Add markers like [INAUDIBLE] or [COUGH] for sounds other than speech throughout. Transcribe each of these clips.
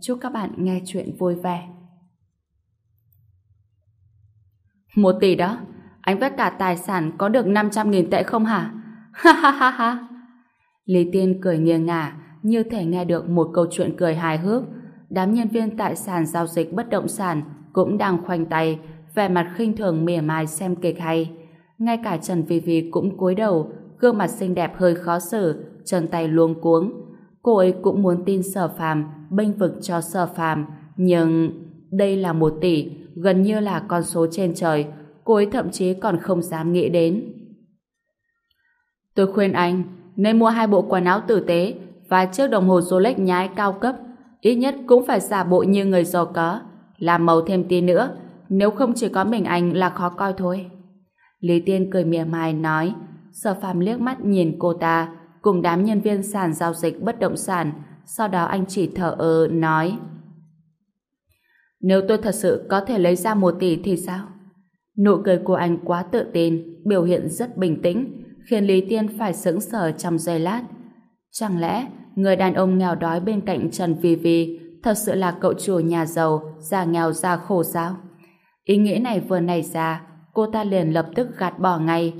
Chúc các bạn nghe chuyện vui vẻ. Một tỷ đó, anh vất cả tài sản có được 500.000 tệ không hả? Ha ha ha ha. Lý Tiên cười nghiêng ngả, như thể nghe được một câu chuyện cười hài hước. Đám nhân viên tại sàn giao dịch bất động sản cũng đang khoanh tay, vẻ mặt khinh thường mỉa mai xem kịch hay. Ngay cả Trần Vi Vi cũng cúi đầu, gương mặt xinh đẹp hơi khó xử, chân tay luống cuống. Cô ấy cũng muốn tin sở phàm, bênh vực cho sở phàm, nhưng đây là một tỷ, gần như là con số trên trời, cô ấy thậm chí còn không dám nghĩ đến. Tôi khuyên anh nên mua hai bộ quần áo tử tế và chiếc đồng hồ Rolex nhái cao cấp, ít nhất cũng phải giả bộ như người giàu có, làm màu thêm tí nữa, nếu không chỉ có mình anh là khó coi thôi. Lý Tiên cười mỉa mai nói, Sở Phàm liếc mắt nhìn cô ta, cùng đám nhân viên sàn giao dịch bất động sản, sau đó anh chỉ thở ơ nói: Nếu tôi thật sự có thể lấy ra một tỷ thì sao? Nụ cười của anh quá tự tin, biểu hiện rất bình tĩnh, khiến Lý Tiên phải sững sờ trong giây lát. Chẳng lẽ người đàn ông nghèo đói bên cạnh Trần Vi Vi thật sự là cậu chủ nhà giàu, già nghèo già khổ sao? Ý nghĩ này vừa nảy ra, cô ta liền lập tức gạt bỏ ngay.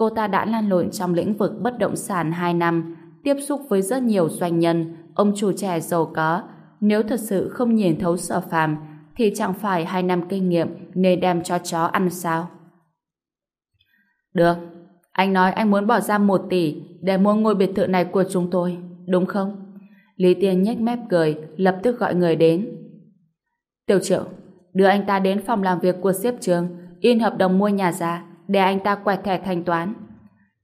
Cô ta đã lan lộn trong lĩnh vực bất động sản 2 năm, tiếp xúc với rất nhiều doanh nhân, ông chủ trẻ giàu có. Nếu thật sự không nhìn thấu sở phàm, thì chẳng phải hai năm kinh nghiệm nên đem cho chó ăn sao? Được, anh nói anh muốn bỏ ra một tỷ để mua ngôi biệt thự này của chúng tôi, đúng không? Lý Tiên nhếch mép cười, lập tức gọi người đến. Tiểu triệu, đưa anh ta đến phòng làm việc của xếp trường, in hợp đồng mua nhà ra, để anh ta quẹt thẻ thanh toán.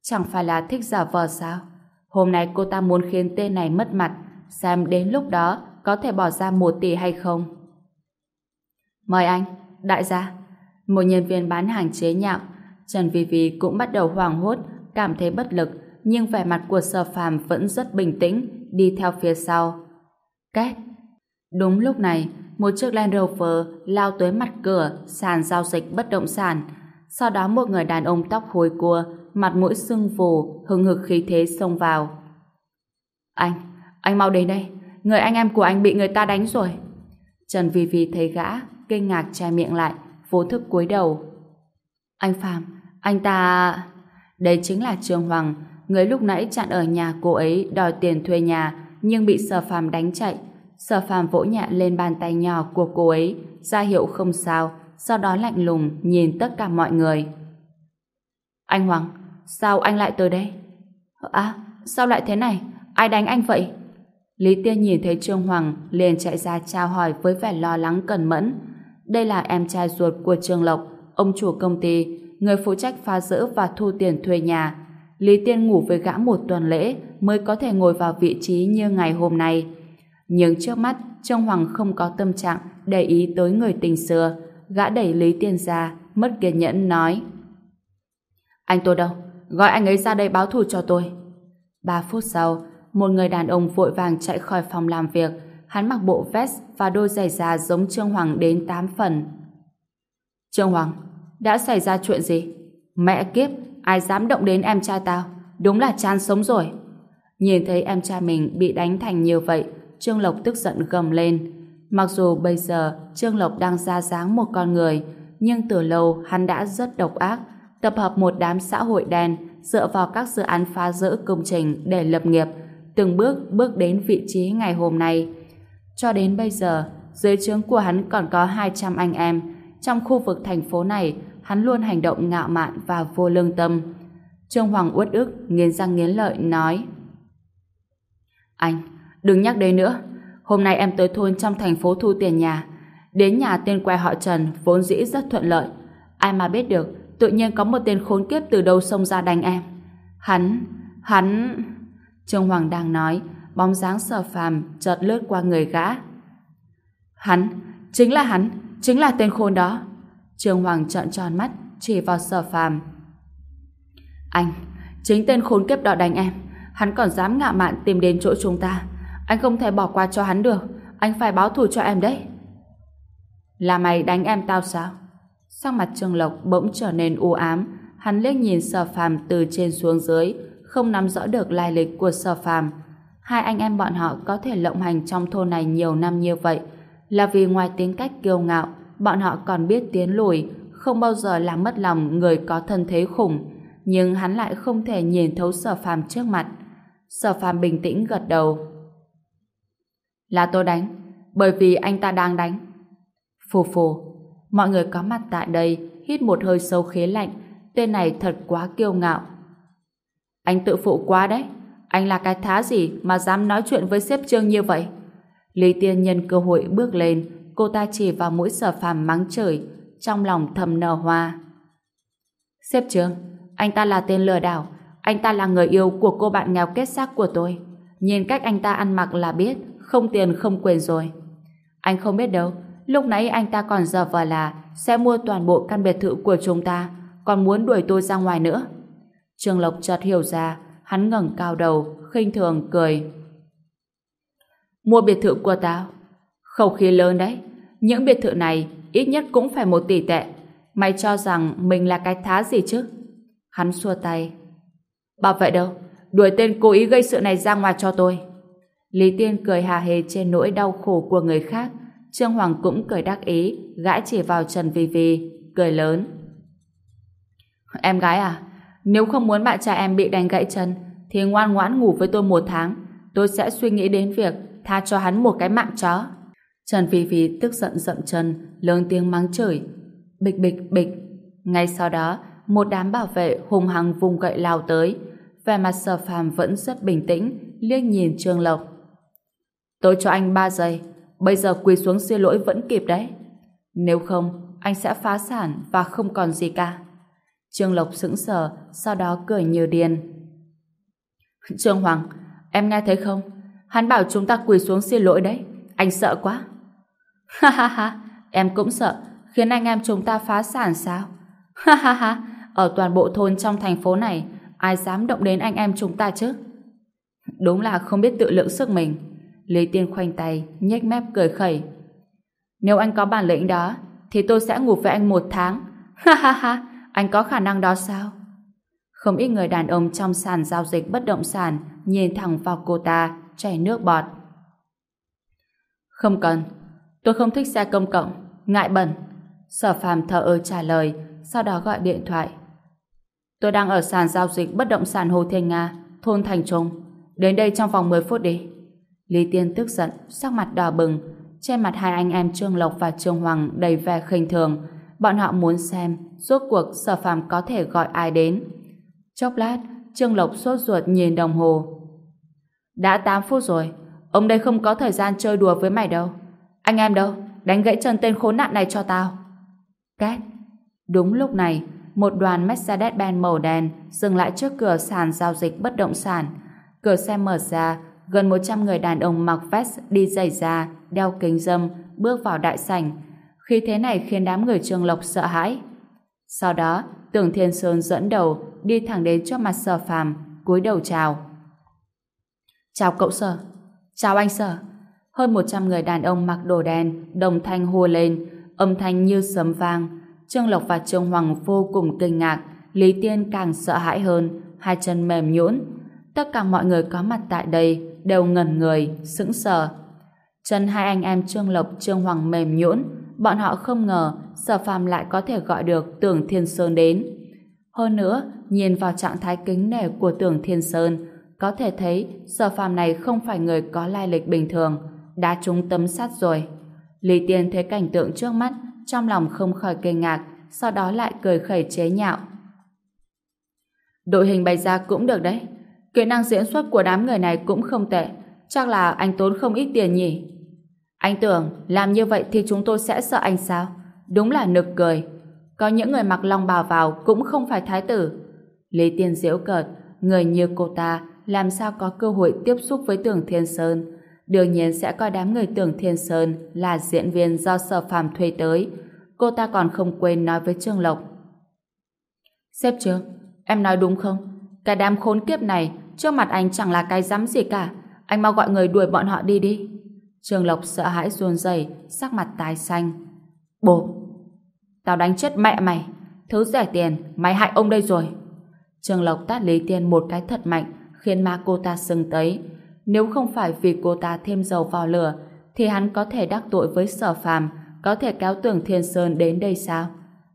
Chẳng phải là thích giả vờ sao? Hôm nay cô ta muốn khiến tên này mất mặt, xem đến lúc đó có thể bỏ ra một tỷ hay không. Mời anh, đại gia. Một nhân viên bán hàng chế nhạo, Trần Vi Vi cũng bắt đầu hoảng hốt, cảm thấy bất lực, nhưng vẻ mặt của sở phàm vẫn rất bình tĩnh, đi theo phía sau. Két! Đúng lúc này, một chiếc Land Rover lao tới mặt cửa sàn giao dịch bất động sản. Sau đó một người đàn ông tóc hôi cua, mặt mũi sưng phù, hừng hực khí thế xông vào. Anh, anh mau đến đây. Người anh em của anh bị người ta đánh rồi. Trần Vi Vi thấy gã, kinh ngạc che miệng lại, vô thức cúi đầu. Anh Phạm, anh ta... Đây chính là Trương Hoàng, người lúc nãy chặn ở nhà cô ấy đòi tiền thuê nhà, nhưng bị Sở Phạm đánh chạy. Sở Phạm vỗ nhẹ lên bàn tay nhỏ của cô ấy, ra hiệu không sao, sau đó lạnh lùng nhìn tất cả mọi người. Anh Hoàng, sao anh lại tới đây? À, sao lại thế này? Ai đánh anh vậy? Lý Tiên nhìn thấy Trương Hoàng liền chạy ra chào hỏi với vẻ lo lắng cẩn mẫn. Đây là em trai ruột của Trương Lộc, ông chủ công ty, người phụ trách phá rỡ và thu tiền thuê nhà. Lý Tiên ngủ với gã một tuần lễ mới có thể ngồi vào vị trí như ngày hôm nay. Nhưng trước mắt, Trương Hoàng không có tâm trạng để ý tới người tình xưa. Gã đẩy Lý Tiên ra, mất kiên nhẫn nói. Anh tôi đâu? Gọi anh ấy ra đây báo thù cho tôi. Ba phút sau, một người đàn ông vội vàng chạy khỏi phòng làm việc. Hắn mặc bộ vest và đôi giày da giống Trương Hoàng đến 8 phần. Trương Hoàng, đã xảy ra chuyện gì? Mẹ kiếp, ai dám động đến em trai tao? Đúng là chan sống rồi. Nhìn thấy em trai mình bị đánh thành như vậy, Trương Lộc tức giận gầm lên. Mặc dù bây giờ Trương Lộc đang ra dáng một con người, nhưng từ lâu hắn đã rất độc ác, tập hợp một đám xã hội đen dựa vào các dự án phá rỡ công trình để lập nghiệp, từng bước bước đến vị trí ngày hôm nay. Cho đến bây giờ, dưới trướng của hắn còn có 200 anh em. Trong khu vực thành phố này, hắn luôn hành động ngạo mạn và vô lương tâm. Trương Hoàng uất ức, nghiến răng nghiến lợi, nói Anh, đừng nhắc đến nữa. Hôm nay em tới thôn trong thành phố thu tiền nhà. Đến nhà tên quẹ họ Trần vốn dĩ rất thuận lợi. Ai mà biết được, tự nhiên có một tên khốn kiếp từ đâu xông ra đánh em. Hắn, hắn... Trương Hoàng đang nói, bóng dáng sở phàm chợt lướt qua người gã. Hắn, chính là hắn, chính là tên khôn đó. Trương Hoàng trợn tròn mắt, chỉ vào sở phàm. Anh, chính tên khốn kiếp đó đánh em. Hắn còn dám ngạo mạn tìm đến chỗ chúng ta. Anh không thể bỏ qua cho hắn được. Anh phải báo thù cho em đấy. Là mày đánh em tao sao? Sắc mặt Trương Lộc bỗng trở nên u ám. Hắn liếc nhìn sở phàm từ trên xuống dưới, không nắm rõ được lai lịch của sở phàm. Hai anh em bọn họ có thể lộng hành trong thôn này nhiều năm như vậy là vì ngoài tính cách kiêu ngạo, bọn họ còn biết tiến lùi, không bao giờ làm mất lòng người có thân thế khủng. Nhưng hắn lại không thể nhìn thấu sở phàm trước mặt. Sở phàm bình tĩnh gật đầu. Là tôi đánh, bởi vì anh ta đang đánh. Phù phù, mọi người có mặt tại đây hít một hơi sâu khế lạnh, tên này thật quá kiêu ngạo. Anh tự phụ quá đấy, anh là cái thá gì mà dám nói chuyện với sếp trương như vậy? Lý Tiên nhân cơ hội bước lên, cô ta chỉ vào mũi sở phàm mắng trời, trong lòng thầm nở hoa. Sếp trương, anh ta là tên lừa đảo, anh ta là người yêu của cô bạn nghèo kết xác của tôi. Nhìn cách anh ta ăn mặc là biết, không tiền không quyền rồi. Anh không biết đâu, lúc nãy anh ta còn giờ vờ là sẽ mua toàn bộ căn biệt thự của chúng ta, còn muốn đuổi tôi ra ngoài nữa. Trương Lộc chợt hiểu ra, hắn ngẩng cao đầu, khinh thường cười. Mua biệt thự của tao? Khẩu khí lớn đấy. Những biệt thự này ít nhất cũng phải một tỷ tệ. Mày cho rằng mình là cái thá gì chứ? Hắn xua tay. Bảo vệ đâu? Đuổi tên cố ý gây sự này ra ngoài cho tôi. Lý Tiên cười hà hề trên nỗi đau khổ của người khác. Trương Hoàng cũng cười đắc ý, gãi chỉ vào Trần Vi Vi, cười lớn. Em gái à, nếu không muốn bạn trai em bị đánh gãy chân, thì ngoan ngoãn ngủ với tôi một tháng. Tôi sẽ suy nghĩ đến việc tha cho hắn một cái mạng chó. Trần Phi Phi tức giận dậm chân, lớn tiếng mắng chửi. Bịch bịch bịch. Ngay sau đó, một đám bảo vệ hùng hăng vùng gậy lao tới. Vẻ mặt sở phàm vẫn rất bình tĩnh, liếc nhìn Trương Lộc. Tôi cho anh 3 giây, bây giờ quỳ xuống xin lỗi vẫn kịp đấy. Nếu không, anh sẽ phá sản và không còn gì cả. Trương Lộc sững sờ, sau đó cười như điên. [LAUGHS] Trương Hoàng, em nghe thấy không? Hắn bảo chúng ta quỳ xuống xin lỗi đấy. Anh sợ quá. [LAUGHS] Ha ha ha, em cũng sợ, khiến anh em chúng ta phá sản sao? [LAUGHS] Ha ha ha, ở toàn bộ thôn trong thành phố này, ai dám động đến anh em chúng ta chứ? Đúng là không biết tự lượng sức mình. Lý Tiên khoanh tay, nhếch mép cười khẩy. Nếu anh có bản lĩnh đó, thì tôi sẽ ngủ với anh một tháng. [LAUGHS] Ha ha ha, anh có khả năng đó sao? Không ít người đàn ông trong sàn giao dịch bất động sản nhìn thẳng vào cô ta, chảy nước bọt. Không cần, tôi không thích xe công cộng, ngại bẩn. Sở phàm thở ơ trả lời, sau đó gọi điện thoại. Tôi đang ở sàn giao dịch bất động sản Hồ Thiên Nga, thôn Thành Trung. Đến đây trong vòng 10 phút đi. Lý Tiên tức giận, sắc mặt đỏ bừng. Trên mặt hai anh em Trương Lộc và Trương Hoàng đầy vẻ khinh thường. Bọn họ muốn xem rốt cuộc sở phàm có thể gọi ai đến. Chốc lát, Trương Lộc sốt ruột nhìn đồng hồ. Đã 8 phút rồi, ông đây không có thời gian chơi đùa với mày đâu. Anh em đâu, đánh gãy chân tên khốn nạn này cho tao. Két. Đúng lúc này, một đoàn Mercedes-Benz màu đen dừng lại trước cửa sàn giao dịch bất động sản. Cửa xe mở ra, gần 100 người đàn ông mặc vest đi giày da, đeo kính dâm, bước vào đại sảnh. Khi thế này khiến đám người Trương Lộc sợ hãi. Sau đó, Tưởng Thiên Sơn dẫn đầu đi thẳng đến trước mặt Sở Phàm, cúi đầu chào. Chào cậu Sở. Chào anh Sở. Hơn 100 người đàn ông mặc đồ đen, đồng thanh hô lên, âm thanh như sấm vang. Trương Lộc và Trương Hoàng vô cùng kinh ngạc, Lý Tiên càng sợ hãi hơn, hai chân mềm nhũn. Tất cả mọi người có mặt tại đây đều ngẩn người, sững sờ. Chân hai anh em Trương Lộc, Trương Hoàng mềm nhũn, bọn họ không ngờ Sở Phàm lại có thể gọi được Tưởng Thiên Sơn đến. Hơn nữa, nhìn vào trạng thái kính nể của Tưởng Thiên Sơn, có thể thấy Sở Phàm này không phải người có lai lịch bình thường, đã trúng tấm sắt rồi. Lý Tiên thấy cảnh tượng trước mắt, trong lòng không khỏi kinh ngạc, sau đó lại cười khẩy chế nhạo. Đội hình bày ra cũng được đấy. Kỹ năng diễn xuất của đám người này cũng không tệ. Chắc là anh tốn không ít tiền nhỉ? Anh tưởng làm như vậy thì chúng tôi sẽ sợ anh sao? Đúng là nực cười. Có những người mặc long bào vào cũng không phải thái tử. Lý Tiên diễu cợt, người như cô ta làm sao có cơ hội tiếp xúc với tưởng Thiên Sơn. Đương nhiên sẽ coi đám người tưởng Thiên Sơn là diễn viên do sở phàm thuê tới. Cô ta còn không quên nói với Trương Lộc. Sếp Trương, em nói đúng không? cả đám khốn kiếp này trước mặt anh chẳng là cái dám gì cả. Anh mau gọi người đuổi bọn họ đi đi. Trương Lộc sợ hãi run rẩy, sắc mặt tái xanh. Bố, tao đánh chết mẹ mày. Thứ rẻ tiền, mày hại ông đây rồi. Trương Lộc tát Lý Tiên một cái thật mạnh, khiến má cô ta sưng tấy. Nếu không phải vì cô ta thêm dầu vào lửa, thì hắn có thể đắc tội với sở phàm, có thể kéo tưởng Thiên Sơn đến đây sao?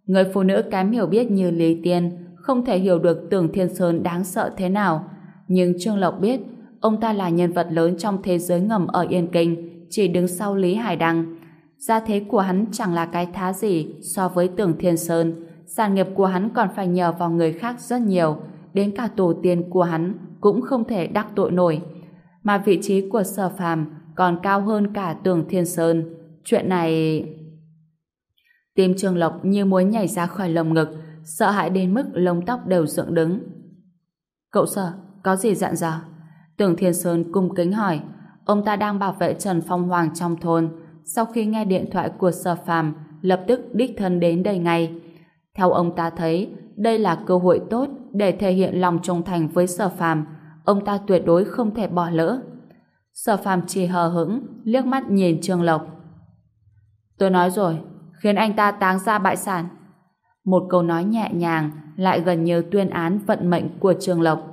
Người phụ nữ kém hiểu biết như Lý Tiên không thể hiểu được tưởng Thiên Sơn đáng sợ thế nào. Nhưng Trương Lộc biết, ông ta là nhân vật lớn trong thế giới ngầm ở Yên Kinh, chỉ đứng sau Lý Hải Đăng. Gia thế của hắn chẳng là cái thá gì so với tưởng Thiên Sơn. Sản nghiệp của hắn còn phải nhờ vào người khác rất nhiều, đến cả tổ tiên của hắn cũng không thể đắc tội nổi. Mà vị trí của sở phàm còn cao hơn cả tường Thiên Sơn. Chuyện này... Tim trương Lộc như muốn nhảy ra khỏi lồng ngực, sợ hãi đến mức lông tóc đều dựng đứng. Cậu sợ có gì dặn dò? Tưởng Thiên Sơn cung kính hỏi, ông ta đang bảo vệ Trần Phong Hoàng trong thôn. Sau khi nghe điện thoại của sở phàm, lập tức đích thân đến đây ngay. Theo ông ta thấy, đây là cơ hội tốt để thể hiện lòng trung thành với sở phàm. Ông ta tuyệt đối không thể bỏ lỡ. Sở phàm chỉ hờ hững, liếc mắt nhìn Trương Lộc. Tôi nói rồi, khiến anh ta táng ra bại sản. Một câu nói nhẹ nhàng lại gần như tuyên án vận mệnh của Trương Lộc.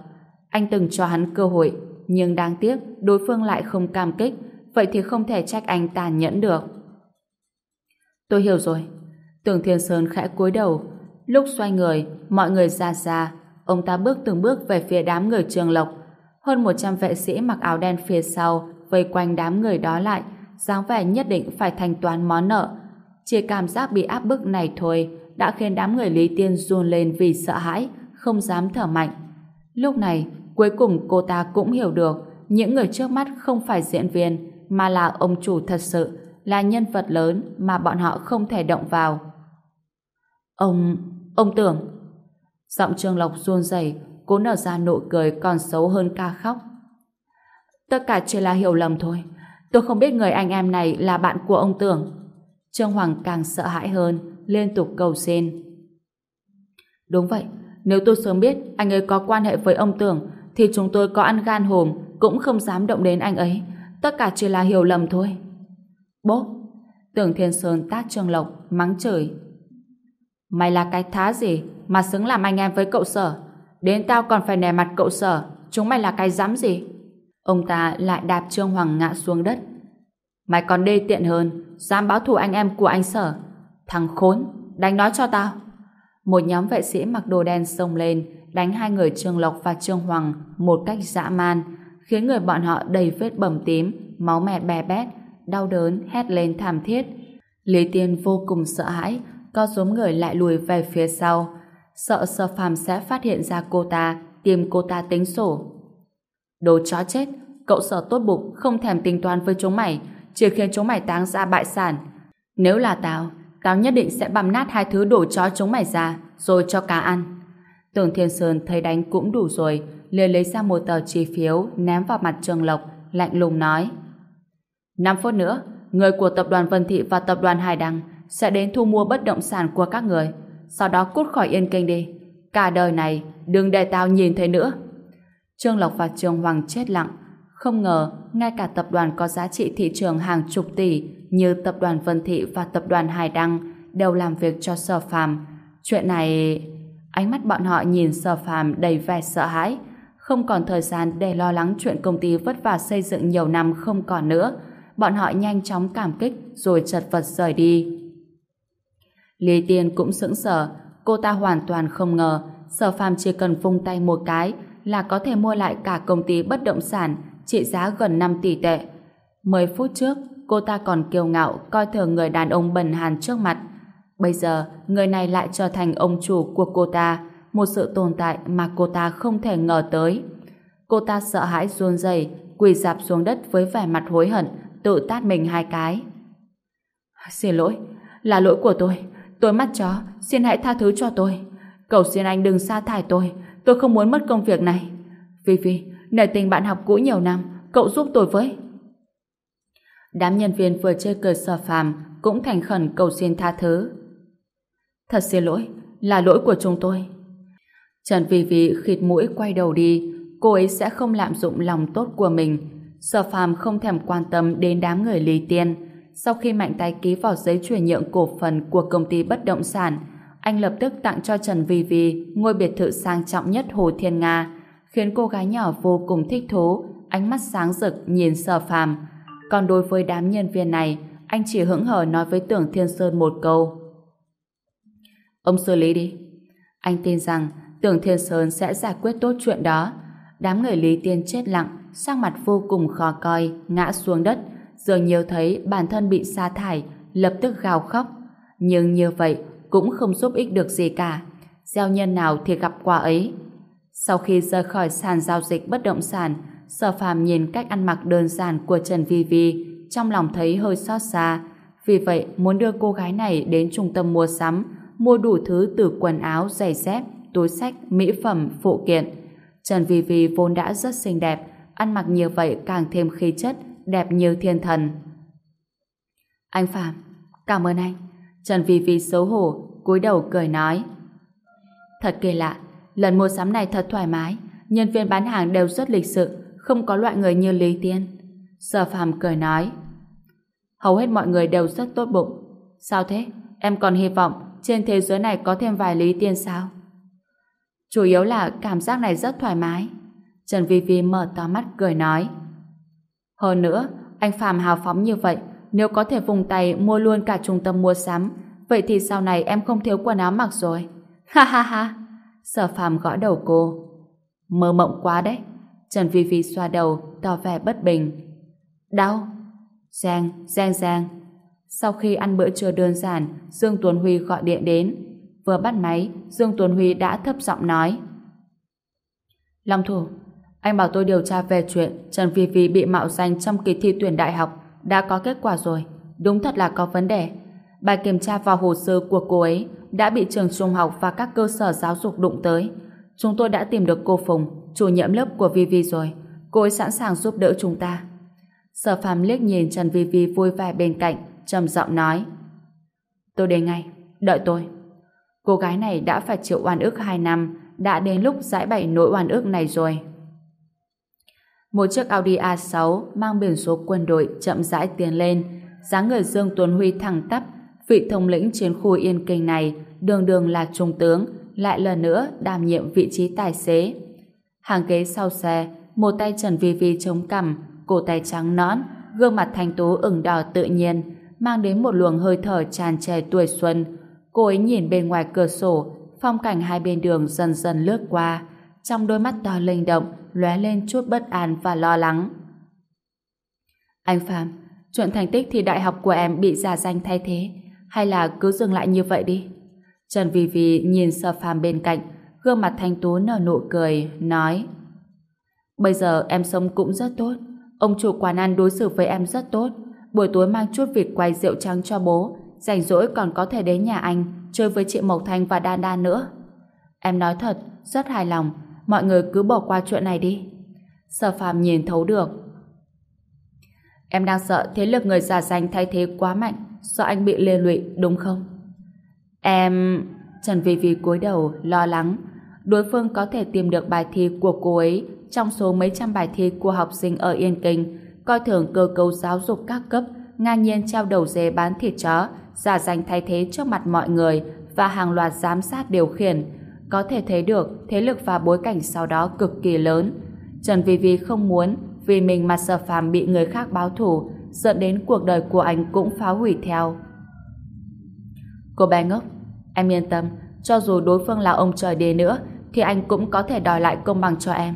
Anh từng cho hắn cơ hội, nhưng đáng tiếc đối phương lại không cam kích, vậy thì không thể trách anh tàn nhẫn được. Tôi hiểu rồi. Tưởng Thiên Sơn khẽ cúi đầu, lúc xoay người, mọi người ra ra ông ta bước từng bước về phía đám người trường Lộc. Hơn 100 vệ sĩ mặc áo đen phía sau vây quanh đám người đó lại, dáng vẻ nhất định phải thanh toán món nợ. Chỉ cảm giác bị áp bức này thôi đã khiến đám người Lý Tiên run lên vì sợ hãi, không dám thở mạnh. Lúc này, cuối cùng cô ta cũng hiểu được những người trước mắt không phải diễn viên mà là ông chủ thật sự, là nhân vật lớn mà bọn họ không thể động vào. Ông... ông tưởng... Giọng Trương Lộc run rẩy, cố nở ra nụ cười còn xấu hơn ca khóc. Tất cả chỉ là hiểu lầm thôi. Tôi không biết người anh em này là bạn của ông Tưởng. Trương Hoàng càng sợ hãi hơn, liên tục cầu xin. Đúng vậy, nếu tôi sớm biết anh ấy có quan hệ với ông Tưởng, thì chúng tôi có ăn gan hùm, cũng không dám động đến anh ấy. Tất cả chỉ là hiểu lầm thôi. Bố! Tưởng Thiên Sơn tát Trương Lộc, mắng chửi. Mày là cái thá gì mà xứng làm anh em với cậu sở? Đến tao còn phải nè mặt cậu sở, chúng mày là cái dám gì? Ông ta lại đạp Trương Hoàng ngã xuống đất. Mày còn đê tiện hơn, dám báo thù anh em của anh sở. Thằng khốn, đánh nó cho tao. Một nhóm vệ sĩ mặc đồ đen xông lên, đánh hai người Trương Lộc và Trương Hoàng một cách dã man, khiến người bọn họ đầy vết bầm tím, máu mẹ bè bét, đau đớn, hét lên thảm thiết. Lý Tiên vô cùng sợ hãi, co rúm người lại lùi về phía sau, sợ Sở Phàm sẽ phát hiện ra cô ta, tìm cô ta tính sổ. Đồ chó chết, cậu sợ tốt bụng, không thèm tính toán với chúng mày, chỉ khiến chúng mày táng ra bại sản. Nếu là tao, tao nhất định sẽ băm nát hai thứ đồ chó chúng mày ra, rồi cho cá ăn. Tưởng Thiên Sơn thấy đánh cũng đủ rồi, liền lấy ra một tờ chi phiếu ném vào mặt Trường Lộc, lạnh lùng nói. 5 phút nữa, người của tập đoàn Vân Thị và tập đoàn Hải Đăng sẽ đến thu mua bất động sản của các người. Sau đó cút khỏi Yên Kinh đi. Cả đời này, đừng để tao nhìn thấy nữa. Trương Lộc và Trương Hoàng chết lặng. Không ngờ, ngay cả tập đoàn có giá trị thị trường hàng chục tỷ như tập đoàn Vân Thị và tập đoàn Hải Đăng đều làm việc cho sở phàm. Chuyện này... Ánh mắt bọn họ nhìn sở phàm đầy vẻ sợ hãi. Không còn thời gian để lo lắng chuyện công ty vất vả xây dựng nhiều năm không còn nữa. Bọn họ nhanh chóng cảm kích rồi chật vật rời đi. Lý Tiên cũng sững sờ, cô ta hoàn toàn không ngờ Sở Phàm chỉ cần vung tay một cái là có thể mua lại cả công ty bất động sản trị giá gần 5 tỷ tệ. 10 phút trước, cô ta còn kiêu ngạo coi thường người đàn ông bần hàn trước mặt. Bây giờ, người này lại trở thành ông chủ của cô ta, một sự tồn tại mà cô ta không thể ngờ tới. Cô ta sợ hãi run rẩy, quỳ dạp xuống đất với vẻ mặt hối hận, tự tát mình hai cái. Xin lỗi, là lỗi của tôi. Tôi mắt chó, xin hãy tha thứ cho tôi. Cầu xin anh đừng sa thải tôi, tôi không muốn mất công việc này. Vì vì, nể tình bạn học cũ nhiều năm, cậu giúp tôi với. Đám nhân viên vừa chơi cờ sở phàm cũng thành khẩn cầu xin tha thứ. Thật xin lỗi, là lỗi của chúng tôi. Trần Vy Vy khịt mũi quay đầu đi, cô ấy sẽ không lạm dụng lòng tốt của mình. Sở phàm không thèm quan tâm đến đám người Lý Tiên. Sau khi mạnh tay ký vào giấy chuyển nhượng cổ phần của công ty bất động sản, anh lập tức tặng cho Trần Vi Vi ngôi biệt thự sang trọng nhất Hồ Thiên Nga, khiến cô gái nhỏ vô cùng thích thú, ánh mắt sáng rực nhìn sở phàm. Còn đối với đám nhân viên này, anh chỉ hững hờ nói với Tưởng Thiên Sơn một câu. Ông xử lý đi. Anh tin rằng Tưởng Thiên Sơn sẽ giải quyết tốt chuyện đó. Đám người Lý Tiên chết lặng, sang mặt vô cùng khó coi, ngã xuống đất, dường như thấy bản thân bị sa thải, lập tức gào khóc. Nhưng như vậy cũng không giúp ích được gì cả. Gieo nhân nào thì gặp quả ấy. Sau khi rời khỏi sàn giao dịch bất động sản, Sở Phàm nhìn cách ăn mặc đơn giản của Trần Vi Vi, trong lòng thấy hơi xót xa. Vì vậy, muốn đưa cô gái này đến trung tâm mua sắm, mua đủ thứ từ quần áo, giày dép, túi sách, mỹ phẩm, phụ kiện. Trần Vi Vi vốn đã rất xinh đẹp, ăn mặc như vậy càng thêm khí chất, đẹp như thiên thần. Anh Phạm, cảm ơn anh. Trần Vi Vi xấu hổ, cúi đầu cười nói. Thật kỳ lạ, lần mua sắm này thật thoải mái, nhân viên bán hàng đều rất lịch sự, không có loại người như Lý Tiên. Sở Phạm cười nói. Hầu hết mọi người đều rất tốt bụng. Sao thế? Em còn hy vọng trên thế giới này có thêm vài Lý Tiên sao? Chủ yếu là cảm giác này rất thoải mái. Trần Vi Vi mở to mắt cười nói. Hơn nữa, anh Phạm hào phóng như vậy, nếu có thể vùng tay mua luôn cả trung tâm mua sắm, vậy thì sau này em không thiếu quần áo mặc rồi. [LAUGHS] Ha ha ha! Sở Phạm gõ đầu cô. Mơ mộng quá đấy. Trần Vi Vi xoa đầu, tỏ vẻ bất bình. Đau! Giang, Giang Giang. Sau khi ăn bữa trưa đơn giản, Dương Tuấn Huy gọi điện đến. Vừa bắt máy, Dương Tuấn Huy đã thấp giọng nói. Long thủ, anh bảo tôi điều tra về chuyện Trần Vi Vi bị mạo danh trong kỳ thi tuyển đại học đã có kết quả rồi. Đúng thật là có vấn đề. Bài kiểm tra vào hồ sơ của cô ấy đã bị trường trung học và các cơ sở giáo dục đụng tới. Chúng tôi đã tìm được cô Phùng, chủ nhiệm lớp của Vi Vi rồi. Cô ấy sẵn sàng giúp đỡ chúng ta. Sở phàm liếc nhìn Trần Vi Vi vui vẻ bên cạnh, trầm giọng nói. Tôi đến ngay, đợi tôi. Cô gái này đã phải chịu oan ức 2 năm, đã đến lúc giải bày nỗi oan ức này rồi. Một chiếc Audi A6 mang biển số quân đội chậm rãi tiến lên, dáng người Dương Tuấn Huy thẳng tắp, vị thống lĩnh chiến khu Yên Kinh này đường đường là trung tướng, lại lần nữa đảm nhiệm vị trí tài xế. Hàng ghế sau xe, một tay Trần Vi Vi chống cằm, cổ tay trắng nõn, gương mặt thanh tú ửng đỏ tự nhiên, mang đến một luồng hơi thở tràn trề tuổi xuân. Cô ấy nhìn bên ngoài cửa sổ, phong cảnh hai bên đường dần dần lướt qua, trong đôi mắt to linh động lóe lên chút bất an và lo lắng. Anh Phạm, chuyện thành tích thì đại học của em bị giả danh thay thế, hay là cứ dừng lại như vậy đi? Trần Vy Vy nhìn Sở Phạm bên cạnh, gương mặt thanh tú nở nụ cười, nói Bây giờ em sống cũng rất tốt, ông chủ quán ăn đối xử với em rất tốt, buổi tối mang chút vịt quay rượu trắng cho bố, rảnh rỗi còn có thể đến nhà anh chơi với chị Mộc Thanh và Đan Đan nữa. Em nói thật, rất hài lòng, mọi người cứ bỏ qua chuyện này đi. Sở phàm nhìn thấu được. Em đang sợ thế lực người giả danh thay thế quá mạnh, sợ anh bị lê lụy, đúng không? Em... Trần Vi Vi cúi đầu, lo lắng. Đối phương có thể tìm được bài thi của cô ấy trong số mấy trăm bài thi của học sinh ở Yên Kinh, coi thường cơ cấu giáo dục các cấp, ngang nhiên treo đầu dê bán thịt chó, giả danh thay thế trước mặt mọi người và hàng loạt giám sát điều khiển, có thể thấy được thế lực và bối cảnh sau đó cực kỳ lớn. Trần Vi Vi không muốn vì mình mà Sở Phàm bị người khác báo thù, dẫn đến cuộc đời của anh cũng phá hủy theo. Cô bé ngốc, em yên tâm, cho dù đối phương là ông trời đế nữa, thì anh cũng có thể đòi lại công bằng cho em.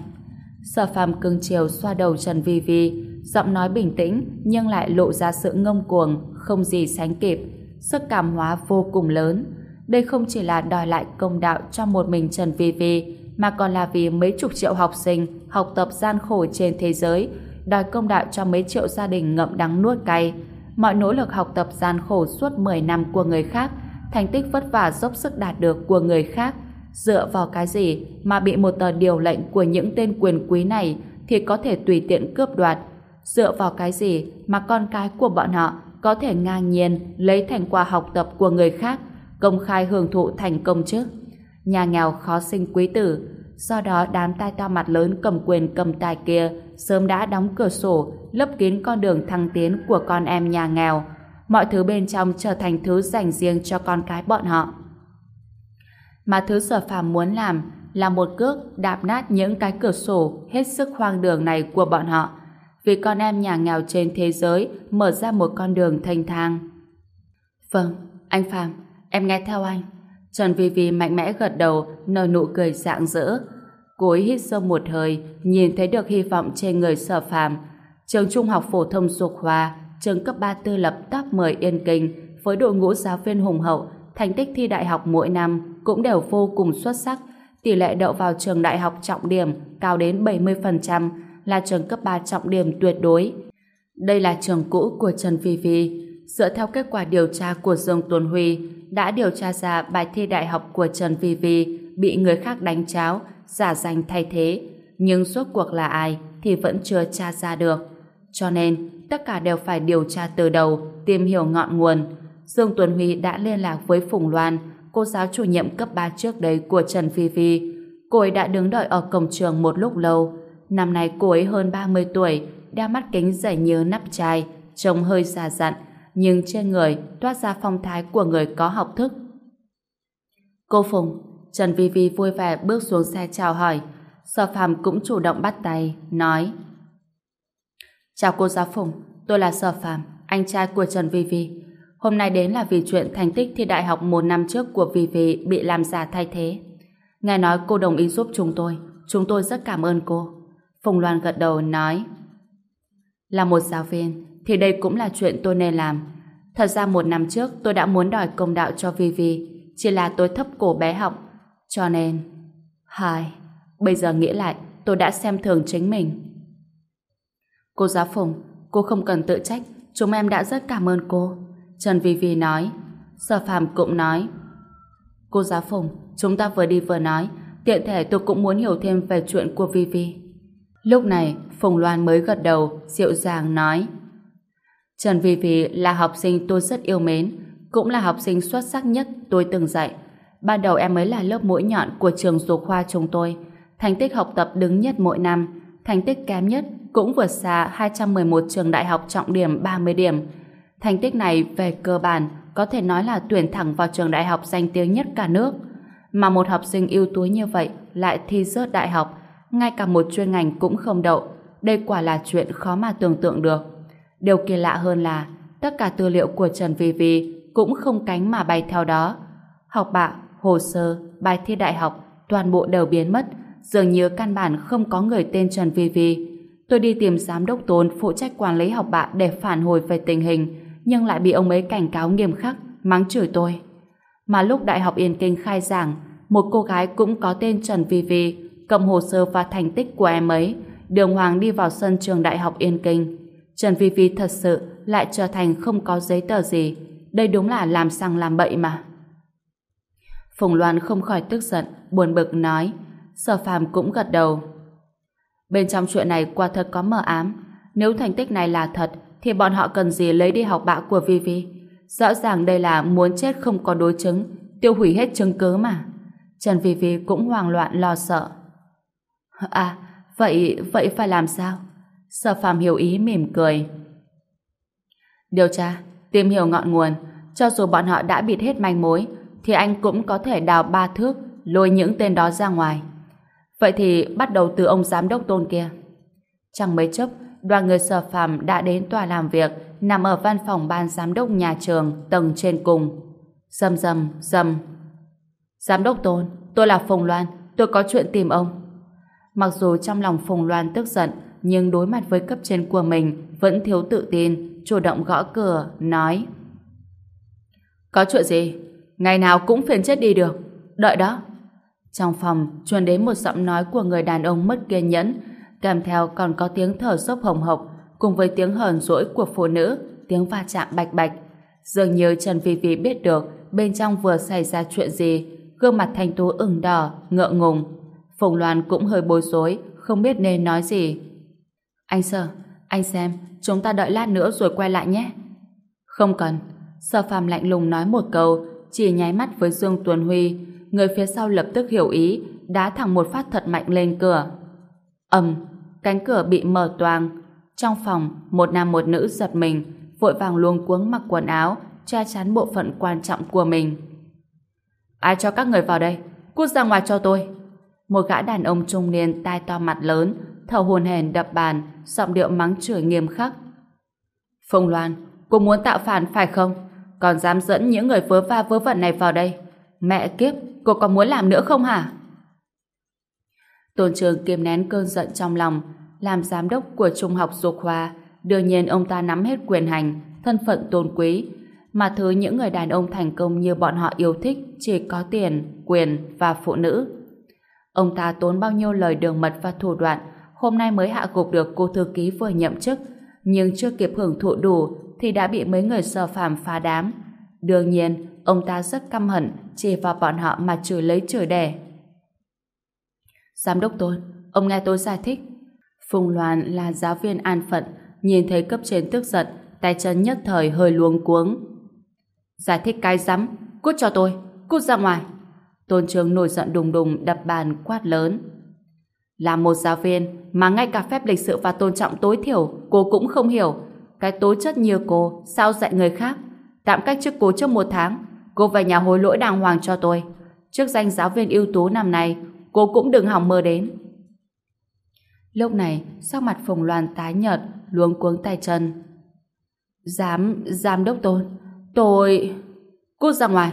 Sở Phàm cưng chiều xoa đầu Trần Vi Vi, giọng nói bình tĩnh nhưng lại lộ ra sự ngông cuồng, không gì sánh kịp, sức cảm hóa vô cùng lớn. Đây không chỉ là đòi lại công đạo cho một mình Trần Vi Vi, mà còn là vì mấy chục triệu học sinh học tập gian khổ trên thế giới, đòi công đạo cho mấy triệu gia đình ngậm đắng nuốt cay. Mọi nỗ lực học tập gian khổ suốt 10 năm của người khác, thành tích vất vả dốc sức đạt được của người khác, dựa vào cái gì mà bị một tờ điều lệnh của những tên quyền quý này thì có thể tùy tiện cướp đoạt dựa vào cái gì mà con cái của bọn họ có thể ngang nhiên lấy thành quả học tập của người khác công khai hưởng thụ thành công chứ? Nhà nghèo khó sinh quý tử, do đó đám tai to mặt lớn cầm quyền cầm tài kia sớm đã đóng cửa sổ, lấp kín con đường thăng tiến của con em nhà nghèo. Mọi thứ bên trong trở thành thứ dành riêng cho con cái bọn họ. Mà thứ sở phàm muốn làm là một cước đạp nát những cái cửa sổ hết sức hoang đường này của bọn họ. Vì con em nhà nghèo trên thế giới mở ra một con đường thanh thang. Vâng, anh Phạm, em nghe theo anh. Trần Vi Vi mạnh mẽ gật đầu, nở nụ cười rạng rỡ. Cô ấy hít sâu một hơi, nhìn thấy được hy vọng trên người sở phàm. Trường Trung học phổ thông Dục hòa, trường cấp 3 tư lập top 10 Yên Kinh, với đội ngũ giáo viên hùng hậu, thành tích thi đại học mỗi năm cũng đều vô cùng xuất sắc. Tỷ lệ đậu vào trường đại học trọng điểm cao đến 70%, là trường cấp 3 trọng điểm tuyệt đối. Đây là trường cũ của Trần Phi Phi. Dựa theo kết quả điều tra của Dương Tuấn Huy, đã điều tra ra bài thi đại học của Trần Phi Phi bị người khác đánh cháo, giả danh thay thế. Nhưng suốt cuộc là ai thì vẫn chưa tra ra được. Cho nên, tất cả đều phải điều tra từ đầu, tìm hiểu ngọn nguồn. Dương Tuấn Huy đã liên lạc với Phùng Loan, cô giáo chủ nhiệm cấp 3 trước đây của Trần Phi Phi. Cô ấy đã đứng đợi ở cổng trường một lúc lâu. Năm nay cô ấy hơn 30 tuổi, đeo mắt kính dày như nắp chai, trông hơi già dặn, nhưng trên người toát ra phong thái của người có học thức. Cô Phùng, Trần Vi Vi vui vẻ bước xuống xe chào hỏi. Sở Phạm cũng chủ động bắt tay, nói Chào cô giáo Phùng, tôi là Sở Phạm, anh trai của Trần Vi Vi. Hôm nay đến là vì chuyện thành tích thi đại học một năm trước của Vi Vi bị làm giả thay thế. Nghe nói cô đồng ý giúp chúng tôi, chúng tôi rất cảm ơn cô. Phùng Loan gật đầu nói Là một giáo viên thì đây cũng là chuyện tôi nên làm. Thật ra một năm trước tôi đã muốn đòi công đạo cho Vivi, chỉ là tôi thấp cổ bé học cho nên Hai Bây giờ nghĩ lại tôi đã xem thường chính mình. Cô giáo Phùng cô không cần tự trách chúng em đã rất cảm ơn cô. Trần Vi Vi nói Sở Phạm cũng nói Cô giáo Phùng chúng ta vừa đi vừa nói tiện thể tôi cũng muốn hiểu thêm về chuyện của Vi Vi. Lúc này, Phùng Loan mới gật đầu, dịu dàng nói Trần Vi Vi là học sinh tôi rất yêu mến, cũng là học sinh xuất sắc nhất tôi từng dạy. Ban đầu em mới là lớp mũi nhọn của trường dục khoa chúng tôi. Thành tích học tập đứng nhất mỗi năm, thành tích kém nhất cũng vượt xa 211 trường đại học trọng điểm 30 điểm. Thành tích này về cơ bản có thể nói là tuyển thẳng vào trường đại học danh tiếng nhất cả nước. Mà một học sinh ưu tú như vậy lại thi rớt đại học, ngay cả một chuyên ngành cũng không đậu. Đây quả là chuyện khó mà tưởng tượng được. Điều kỳ lạ hơn là tất cả tư liệu của Trần Vi Vi cũng không cánh mà bay theo đó. Học bạ, hồ sơ, bài thi đại học toàn bộ đều biến mất dường như căn bản không có người tên Trần Vi Vi. Tôi đi tìm giám đốc Tôn phụ trách quản lý học bạ để phản hồi về tình hình nhưng lại bị ông ấy cảnh cáo nghiêm khắc mắng chửi tôi. Mà lúc Đại học Yên Kinh khai giảng một cô gái cũng có tên Trần Vi Vi cầm hồ sơ và thành tích của em ấy đường hoàng đi vào sân trường Đại học Yên Kinh. Trần Vi Vi thật sự lại trở thành không có giấy tờ gì. Đây đúng là làm sang làm bậy mà. Phùng Loan không khỏi tức giận, buồn bực nói. Sở phàm cũng gật đầu. Bên trong chuyện này quả thật có mờ ám. Nếu thành tích này là thật, thì bọn họ cần gì lấy đi học bạ của Vi Vi? Rõ ràng đây là muốn chết không có đối chứng, tiêu hủy hết chứng cứ mà. Trần Vi Vi cũng hoang loạn lo sợ. À, vậy, vậy phải làm sao? Sở phàm hiểu ý mỉm cười. Điều tra, tìm hiểu ngọn nguồn, cho dù bọn họ đã bịt hết manh mối, thì anh cũng có thể đào ba thước, lôi những tên đó ra ngoài. Vậy thì bắt đầu từ ông giám đốc tôn kia. Chẳng mấy chốc, đoàn người sở phàm đã đến tòa làm việc nằm ở văn phòng ban giám đốc nhà trường tầng trên cùng. Dầm dầm, dầm. Giám đốc tôn, tôi là Phùng Loan, tôi có chuyện tìm ông. Mặc dù trong lòng Phùng Loan tức giận, nhưng đối mặt với cấp trên của mình vẫn thiếu tự tin, chủ động gõ cửa, nói Có chuyện gì? Ngày nào cũng phiền chết đi được. Đợi đó. Trong phòng truyền đến một giọng nói của người đàn ông mất kiên nhẫn, kèm theo còn có tiếng thở dốc hồng hộc, cùng với tiếng hờn dỗi của phụ nữ, tiếng va chạm bạch bạch. Dường như Trần vi vi biết được bên trong vừa xảy ra chuyện gì, gương mặt thanh tú ửng đỏ, ngượng ngùng. Phùng Loan cũng hơi bối rối, không biết nên nói gì. Anh Sơ, Anh xem, chúng ta đợi lát nữa rồi quay lại nhé. Không cần. Sở phàm lạnh lùng nói một câu, chỉ nháy mắt với Dương Tuấn Huy. Người phía sau lập tức hiểu ý, đá thẳng một phát thật mạnh lên cửa. ầm, cánh cửa bị mở toang. Trong phòng, một nam một nữ giật mình, vội vàng luống cuống mặc quần áo, che chắn bộ phận quan trọng của mình. Ai cho các người vào đây? Cút ra ngoài cho tôi. Một gã đàn ông trung niên tai to mặt lớn, thở hồn hển đập bàn, giọng điệu mắng chửi nghiêm khắc. Phong Loan, cô muốn tạo phản phải không? Còn dám dẫn những người vớ va vớ vẩn này vào đây? Mẹ kiếp, cô còn muốn làm nữa không hả? Tôn Trường kiềm nén cơn giận trong lòng, làm giám đốc của Trung học Dục Khoa, đương nhiên ông ta nắm hết quyền hành, thân phận tôn quý, mà thứ những người đàn ông thành công như bọn họ yêu thích chỉ có tiền, quyền và phụ nữ. Ông ta tốn bao nhiêu lời đường mật và thủ đoạn, hôm nay mới hạ gục được cô thư ký vừa nhậm chức, nhưng chưa kịp hưởng thụ đủ thì đã bị mấy người sở phàm phá đám. Đương nhiên, ông ta rất căm hận chỉ vào bọn họ mà chửi lấy chửi đẻ. Giám đốc tôi ông nghe tôi giải thích. Phùng Loan là giáo viên an phận, nhìn thấy cấp trên tức giận, tay chân nhất thời hơi luống cuống. Giải thích cái rắm, cút cho tôi, cút ra ngoài. Tôn Trường nổi giận đùng đùng đập bàn quát lớn. Là một giáo viên mà ngay cả phép lịch sự và tôn trọng tối thiểu cô cũng không hiểu. Cái tố chất như cô sao dạy người khác? Tạm cách chức cô trước một tháng. Cô về nhà hối lỗi đàng hoàng cho tôi. Trước danh giáo viên ưu tú năm nay cô cũng đừng hỏng mơ đến. Lúc này, sắc mặt Phùng Loan tái nhợt, luống cuống tay chân. Giám, giám đốc tôn, tôi... Cút ra ngoài.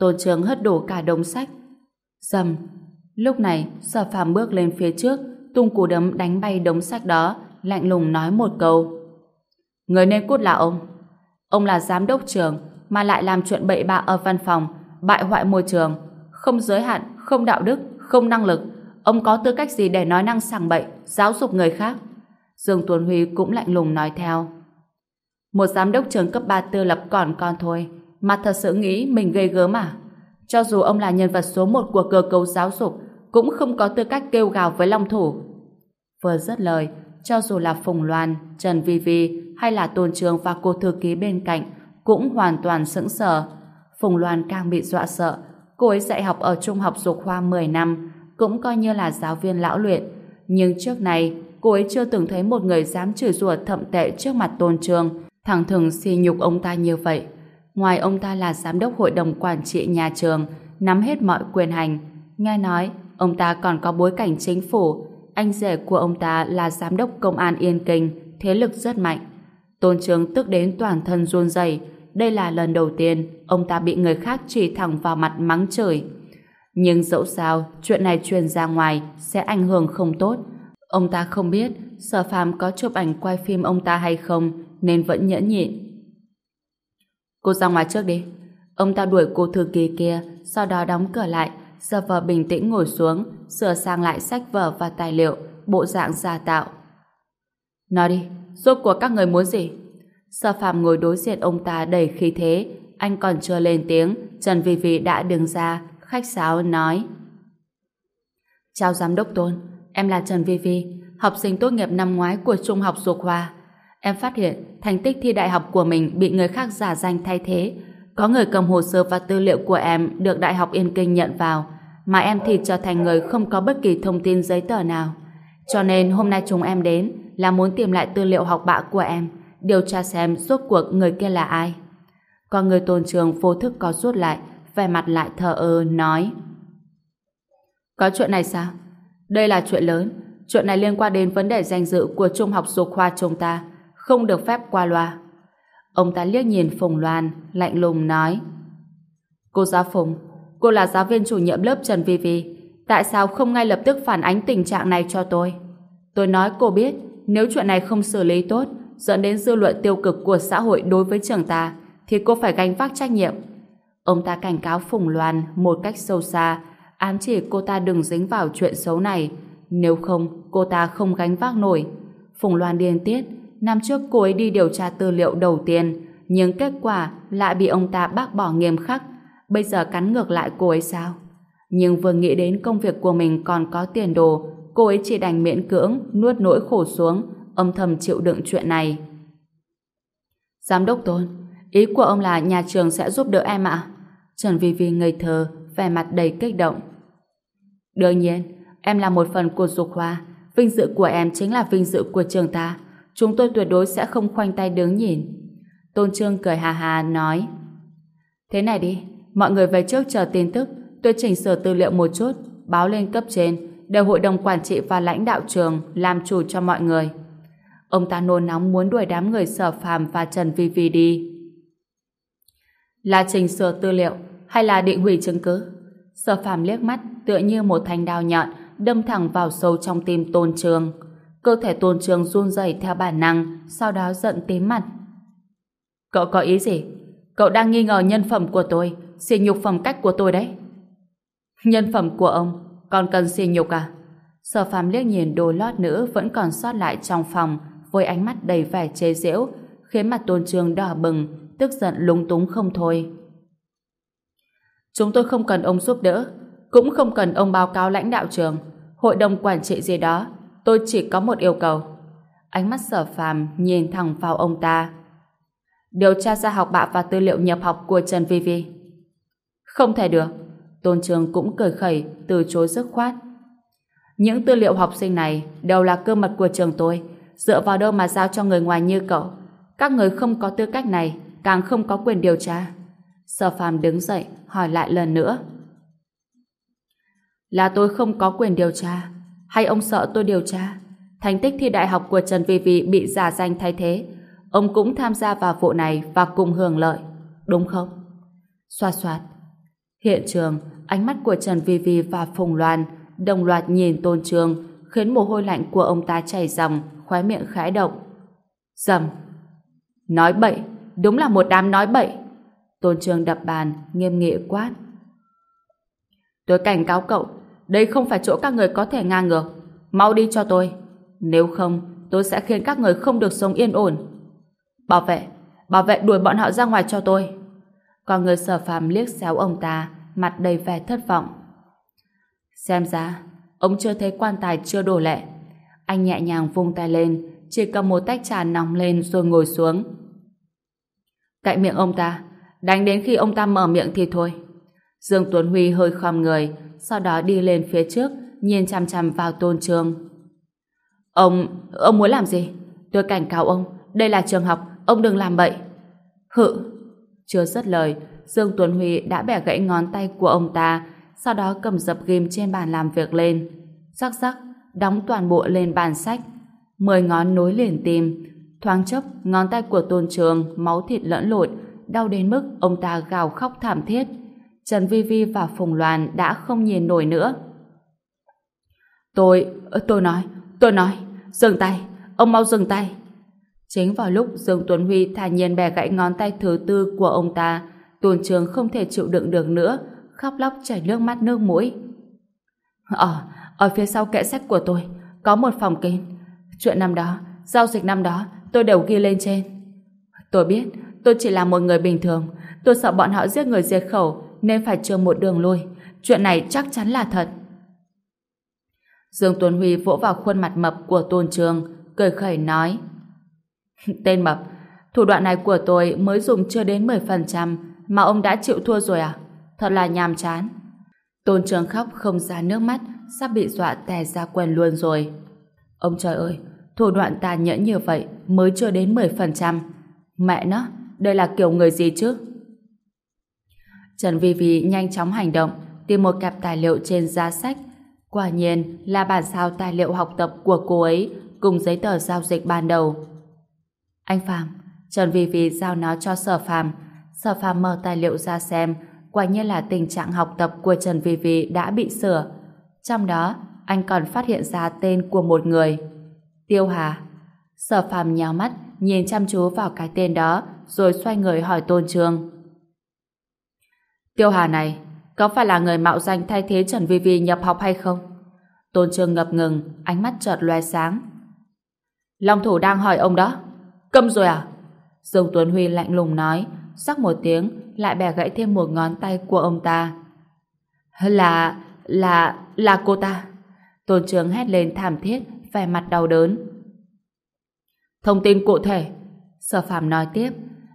Tôn Trường hất đổ cả đống sách. Dầm. Lúc này, Sở Phàm bước lên phía trước, tung cú đấm đánh bay đống sách đó, lạnh lùng nói một câu. Người nên cút là ông. Ông là giám đốc trường, mà lại làm chuyện bậy bạ ở văn phòng, bại hoại môi trường, không giới hạn, không đạo đức, không năng lực. Ông có tư cách gì để nói năng sảng bậy, giáo dục người khác? Dương Tuấn Huy cũng lạnh lùng nói theo. Một giám đốc trường cấp 3 tư lập còn con thôi, mà thật sự nghĩ mình gây gớm à? Cho dù ông là nhân vật số một của cơ cấu giáo dục, cũng không có tư cách kêu gào với Long Thủ. Vừa dứt lời, cho dù là Phùng Loan, Trần Vi Vi hay là Tôn Trường và cô thư ký bên cạnh cũng hoàn toàn sững sờ. Phùng Loan càng bị dọa sợ. Cô ấy dạy học ở Trung học Dục Khoa 10 năm, cũng coi như là giáo viên lão luyện. Nhưng trước này, cô ấy chưa từng thấy một người dám chửi rủa thậm tệ trước mặt Tôn Trường, thẳng thừng xì nhục ông ta như vậy. Ngoài ông ta là giám đốc hội đồng quản trị nhà trường, nắm hết mọi quyền hành. Nghe nói, ông ta còn có bối cảnh chính phủ. Anh rể của ông ta là giám đốc công an Yên Kinh, thế lực rất mạnh. Tôn Trường tức đến toàn thân run rẩy. Đây là lần đầu tiên ông ta bị người khác chỉ thẳng vào mặt mắng chửi. Nhưng dẫu sao, chuyện này truyền ra ngoài sẽ ảnh hưởng không tốt. Ông ta không biết Sở Phàm có chụp ảnh quay phim ông ta hay không, nên vẫn nhẫn nhịn. Cô ra ngoài trước đi. Ông ta đuổi cô thư ký kia, sau đó đóng cửa lại, giờ vờ bình tĩnh ngồi xuống, sửa sang lại sách vở và tài liệu, bộ dạng giả tạo. Nói đi, rốt cuộc các người muốn gì? Sở Phạm ngồi đối diện ông ta đầy khí thế, anh còn chưa lên tiếng, Trần Vi Vi đã đứng ra, khách sáo nói. Chào giám đốc Tôn, em là Trần Vi Vi, học sinh tốt nghiệp năm ngoái của Trung học Dục hòa Em phát hiện thành tích thi đại học của mình bị người khác giả danh thay thế. Có người cầm hồ sơ và tư liệu của em được Đại học Yên Kinh nhận vào, mà em thì trở thành người không có bất kỳ thông tin giấy tờ nào. Cho nên hôm nay chúng em đến là muốn tìm lại tư liệu học bạ của em, điều tra xem suốt cuộc người kia là ai. Còn người tôn trường vô thức có rút lại, vẻ mặt lại thờ ơ, nói Có chuyện này sao? Đây là chuyện lớn. Chuyện này liên quan đến vấn đề danh dự của Trung học Dục Khoa chúng ta không được phép qua loa. Ông ta liếc nhìn Phùng Loan, lạnh lùng nói. Cô giáo Phùng, cô là giáo viên chủ nhiệm lớp Trần Vi Vi. Tại sao không ngay lập tức phản ánh tình trạng này cho tôi? Tôi nói cô biết, nếu chuyện này không xử lý tốt, dẫn đến dư luận tiêu cực của xã hội đối với trường ta, thì cô phải gánh vác trách nhiệm. Ông ta cảnh cáo Phùng Loan một cách sâu xa, ám chỉ cô ta đừng dính vào chuyện xấu này. Nếu không, cô ta không gánh vác nổi. Phùng Loan điên tiết, năm trước cô ấy đi điều tra tư liệu đầu tiên, nhưng kết quả lại bị ông ta bác bỏ nghiêm khắc. Bây giờ cắn ngược lại cô ấy sao? Nhưng vừa nghĩ đến công việc của mình còn có tiền đồ, cô ấy chỉ đành miễn cưỡng nuốt nỗi khổ xuống, âm thầm chịu đựng chuyện này. Giám đốc Tôn, ý của ông là nhà trường sẽ giúp đỡ em ạ? Trần Vi Vi ngây thơ, vẻ mặt đầy kích động. Đương nhiên, em là một phần của dục khoa. Vinh dự của em chính là vinh dự của trường ta. Chúng tôi tuyệt đối sẽ không khoanh tay đứng nhìn. Tôn Trương cười hà hà nói Thế này đi, mọi người về trước chờ tin tức. Tôi chỉnh sửa tư liệu một chút, báo lên cấp trên, để hội đồng quản trị và lãnh đạo trường làm chủ cho mọi người. Ông ta nôn nóng muốn đuổi đám người sở phàm và Trần Vi Vi đi. Là chỉnh sửa tư liệu hay là định hủy chứng cứ? Sở phàm liếc mắt tựa như một thanh đao nhọn đâm thẳng vào sâu trong tim tôn trường. Cơ thể tôn trường run rẩy theo bản năng, sau đó giận tím mặt. Cậu có ý gì? Cậu đang nghi ngờ nhân phẩm của tôi xỉ nhục phẩm cách của tôi đấy. Nhân phẩm của ông còn cần xỉ nhục à? Sở phàm liếc nhìn đồ lót nữ vẫn còn sót lại trong phòng, với ánh mắt đầy vẻ chế giễu, khiến mặt tôn trường đỏ bừng, tức giận lúng túng không thôi. Chúng tôi không cần ông giúp đỡ, cũng không cần ông báo cáo lãnh đạo trường, hội đồng quản trị gì đó tôi chỉ có một yêu cầu. Ánh mắt sở phàm nhìn thẳng vào ông ta. Điều tra ra học bạ và tư liệu nhập học của Trần Vi Vi. Không thể được. Tôn Trường cũng cười khẩy, từ chối dứt khoát. Những tư liệu học sinh này đều là cơ mật của trường tôi, dựa vào đâu mà giao cho người ngoài như cậu. Các người không có tư cách này, càng không có quyền điều tra. Sở phàm đứng dậy, hỏi lại lần nữa. Là tôi không có quyền điều tra, hay ông sợ tôi điều tra? Thành tích thi đại học của Trần Vi Vi bị giả danh thay thế. Ông cũng tham gia vào vụ này và cùng hưởng lợi, đúng không? Xoa xoạt. Hiện trường, ánh mắt của Trần Vi Vi và Phùng Loan đồng loạt nhìn Tôn Trường, khiến mồ hôi lạnh của ông ta chảy ròng, khóe miệng khẽ động. Dầm. Nói bậy, đúng là một đám nói bậy. Tôn Trường đập bàn, nghiêm nghị quát. Tôi cảnh cáo cậu, đây không phải chỗ các người có thể ngang ngược. Mau đi cho tôi. Nếu không, tôi sẽ khiến các người không được sống yên ổn. Bảo vệ, bảo vệ đuổi bọn họ ra ngoài cho tôi. Còn người sở phàm liếc xéo ông ta, mặt đầy vẻ thất vọng. Xem ra, ông chưa thấy quan tài chưa đổ lệ. Anh nhẹ nhàng vung tay lên, chỉ cầm một tách trà nóng lên rồi ngồi xuống. Cạnh miệng ông ta, đánh đến khi ông ta mở miệng thì thôi. Dương Tuấn Huy hơi khom người, sau đó đi lên phía trước, nhìn chăm chăm vào tôn trường. Ông, ông muốn làm gì? Tôi cảnh cáo ông, đây là trường học, ông đừng làm bậy. Hự! Chưa dứt lời, Dương Tuấn Huy đã bẻ gãy ngón tay của ông ta, sau đó cầm dập ghim trên bàn làm việc lên. Rắc rắc, đóng toàn bộ lên bàn sách. Mười ngón nối liền tim. Thoáng chốc, ngón tay của tôn trường, máu thịt lẫn lộn, đau đến mức ông ta gào khóc thảm thiết. Trần Vi Vi và Phùng Loan đã không nhìn nổi nữa. Tôi, tôi nói, tôi nói, dừng tay, ông mau dừng tay. Chính vào lúc Dương Tuấn Huy thản nhiên bẻ gãy ngón tay thứ tư của ông ta, Tôn Trường không thể chịu đựng được nữa, khóc lóc chảy nước mắt nước mũi. Ở, ở phía sau kệ sách của tôi, có một phòng kín. Chuyện năm đó, giao dịch năm đó, tôi đều ghi lên trên. Tôi biết, tôi chỉ là một người bình thường. Tôi sợ bọn họ giết người diệt khẩu, nên phải trường một đường lui. Chuyện này chắc chắn là thật. Dương Tuấn Huy vỗ vào khuôn mặt mập của Tôn Trường, cười khẩy nói. [LAUGHS] Tên mập, thủ đoạn này của tôi mới dùng chưa đến 10%, mà ông đã chịu thua rồi à? Thật là nhàm chán. Tôn Trường khóc không ra nước mắt, sắp bị dọa tè ra quần luôn rồi. Ông trời ơi, thủ đoạn tàn nhẫn như vậy mới chưa đến 10%. Mẹ nó, đây là kiểu người gì chứ? Trần Vi Vi nhanh chóng hành động, tìm một cặp tài liệu trên giá sách. Quả nhiên là bản sao tài liệu học tập của cô ấy cùng giấy tờ giao dịch ban đầu. Anh Phạm, Trần Vi Vi giao nó cho Sở Phạm. Sở Phạm mở tài liệu ra xem, quả nhiên là tình trạng học tập của Trần Vi Vi đã bị sửa. Trong đó, anh còn phát hiện ra tên của một người. Tiêu Hà. Sở Phạm nhào mắt, nhìn chăm chú vào cái tên đó, rồi xoay người hỏi Tôn Trương. Tiêu Hà này, có phải là người mạo danh thay thế Trần Vi Vi nhập học hay không? Tôn Trương ngập ngừng, ánh mắt chợt loe sáng. Long thủ đang hỏi ông đó. Câm rồi à? Dương Tuấn Huy lạnh lùng nói, sắc một tiếng, lại bẻ gãy thêm một ngón tay của ông ta. Là, là, là cô ta. Tôn Trương hét lên thảm thiết, vẻ mặt đau đớn. Thông tin cụ thể. Sở Phạm nói tiếp.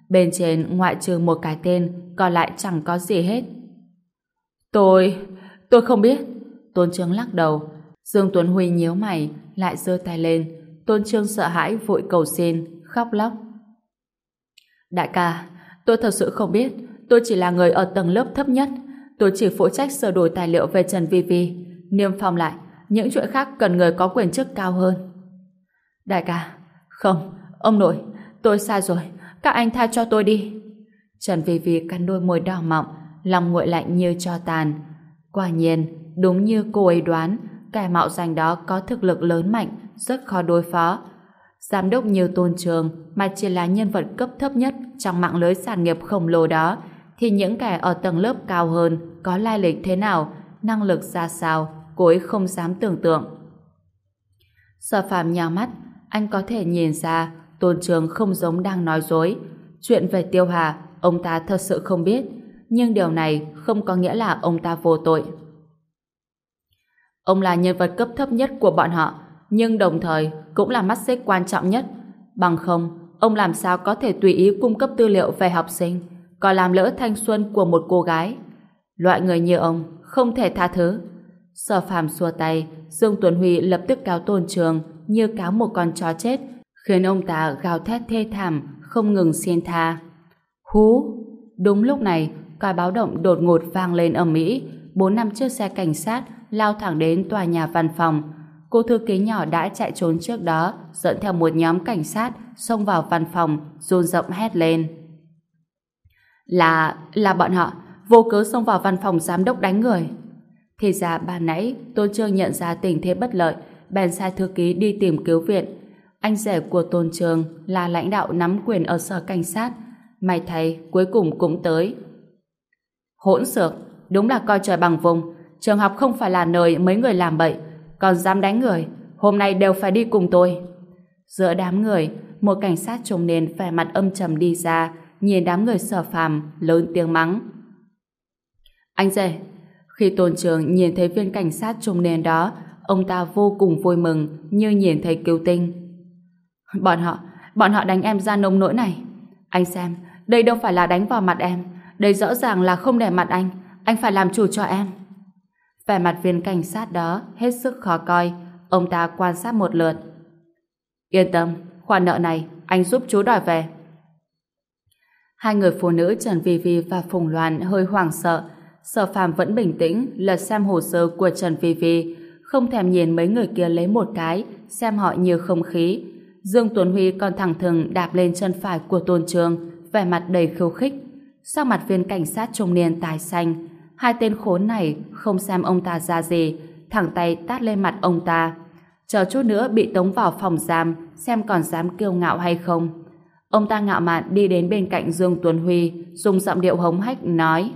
Bên trên ngoại trừ một cái tên, còn lại chẳng có gì hết. Tôi... tôi không biết. Tôn Trương lắc đầu. Dương Tuấn Huy nhíu mày, lại giơ tay lên. Tôn Trương sợ hãi vội cầu xin, khóc lóc. Đại ca, tôi thật sự không biết. Tôi chỉ là người ở tầng lớp thấp nhất. Tôi chỉ phụ trách sửa đổi tài liệu về Trần Vi Vi. Niêm phong lại, những chuyện khác cần người có quyền chức cao hơn. Đại ca, không, ông nội, tôi sai rồi. Các anh tha cho tôi đi. Trần Vy Vy cắn đôi môi đỏ mọng, lòng nguội lạnh như cho tàn. Quả nhiên, đúng như cô ấy đoán, kẻ mạo danh đó có thực lực lớn mạnh, rất khó đối phó. Giám đốc như Tôn Trường mà chỉ là nhân vật cấp thấp nhất trong mạng lưới sản nghiệp khổng lồ đó, thì những kẻ ở tầng lớp cao hơn có lai lịch thế nào, năng lực ra sao, cô ấy không dám tưởng tượng. Sở phàm nhào mắt, anh có thể nhìn ra Tôn Trường không giống đang nói dối. Chuyện về Tiêu Hà, ông ta thật sự không biết, nhưng điều này không có nghĩa là ông ta vô tội. Ông là nhân vật cấp thấp nhất của bọn họ, nhưng đồng thời cũng là mắt xích quan trọng nhất. Bằng không, ông làm sao có thể tùy ý cung cấp tư liệu về học sinh, còn làm lỡ thanh xuân của một cô gái. Loại người như ông không thể tha thứ. Sở phàm xua tay, Dương Tuấn Huy lập tức cáo tôn trường như cáo một con chó chết, khiến ông ta gào thét thê thảm, không ngừng xin tha. Hú! Đúng lúc này, còi báo động đột ngột vang lên ở Mỹ, bốn năm chiếc xe cảnh sát lao thẳng đến tòa nhà văn phòng. Cô thư ký nhỏ đã chạy trốn trước đó, dẫn theo một nhóm cảnh sát xông vào văn phòng, run rộng hét lên. Là, là bọn họ, vô cớ xông vào văn phòng giám đốc đánh người. Thì ra ban nãy, Tôn Trương nhận ra tình thế bất lợi, bèn sai thư ký đi tìm cứu viện. Anh rể của Tôn trường là lãnh đạo nắm quyền ở sở cảnh sát. May thay, cuối cùng cũng tới. Hỗn xược, đúng là coi trời bằng vùng. Trường học không phải là nơi mấy người làm bậy, còn dám đánh người, hôm nay đều phải đi cùng tôi. Giữa đám người, một cảnh sát trông nền vẻ mặt âm trầm đi ra, nhìn đám người sở phàm, lớn tiếng mắng. Anh rể, khi tôn trường nhìn thấy viên cảnh sát trông nền đó, ông ta vô cùng vui mừng như nhìn thấy cứu tinh. Bọn họ, bọn họ đánh em ra nông nỗi này. Anh xem, đây đâu phải là đánh vào mặt em, đây rõ ràng là không để mặt anh, anh phải làm chủ cho em. Vẻ mặt viên cảnh sát đó hết sức khó coi, ông ta quan sát một lượt. Yên tâm, khoản nợ này anh giúp chú đòi về. Hai người phụ nữ Trần Vi Vi và Phùng Loan hơi hoảng sợ. Sở phàm vẫn bình tĩnh lật xem hồ sơ của Trần Vi Vi, không thèm nhìn mấy người kia lấy một cái, xem họ như không khí. Dương Tuấn Huy còn thẳng thừng đạp lên chân phải của Tôn Trường, vẻ mặt đầy khiêu khích. Sắc mặt viên cảnh sát trung niên tài xanh, hai tên khốn này không xem ông ta ra gì, thẳng tay tát lên mặt ông ta. Chờ chút nữa bị tống vào phòng giam, xem còn dám kiêu ngạo hay không. Ông ta ngạo mạn đi đến bên cạnh Dương Tuấn Huy, dùng giọng điệu hống hách nói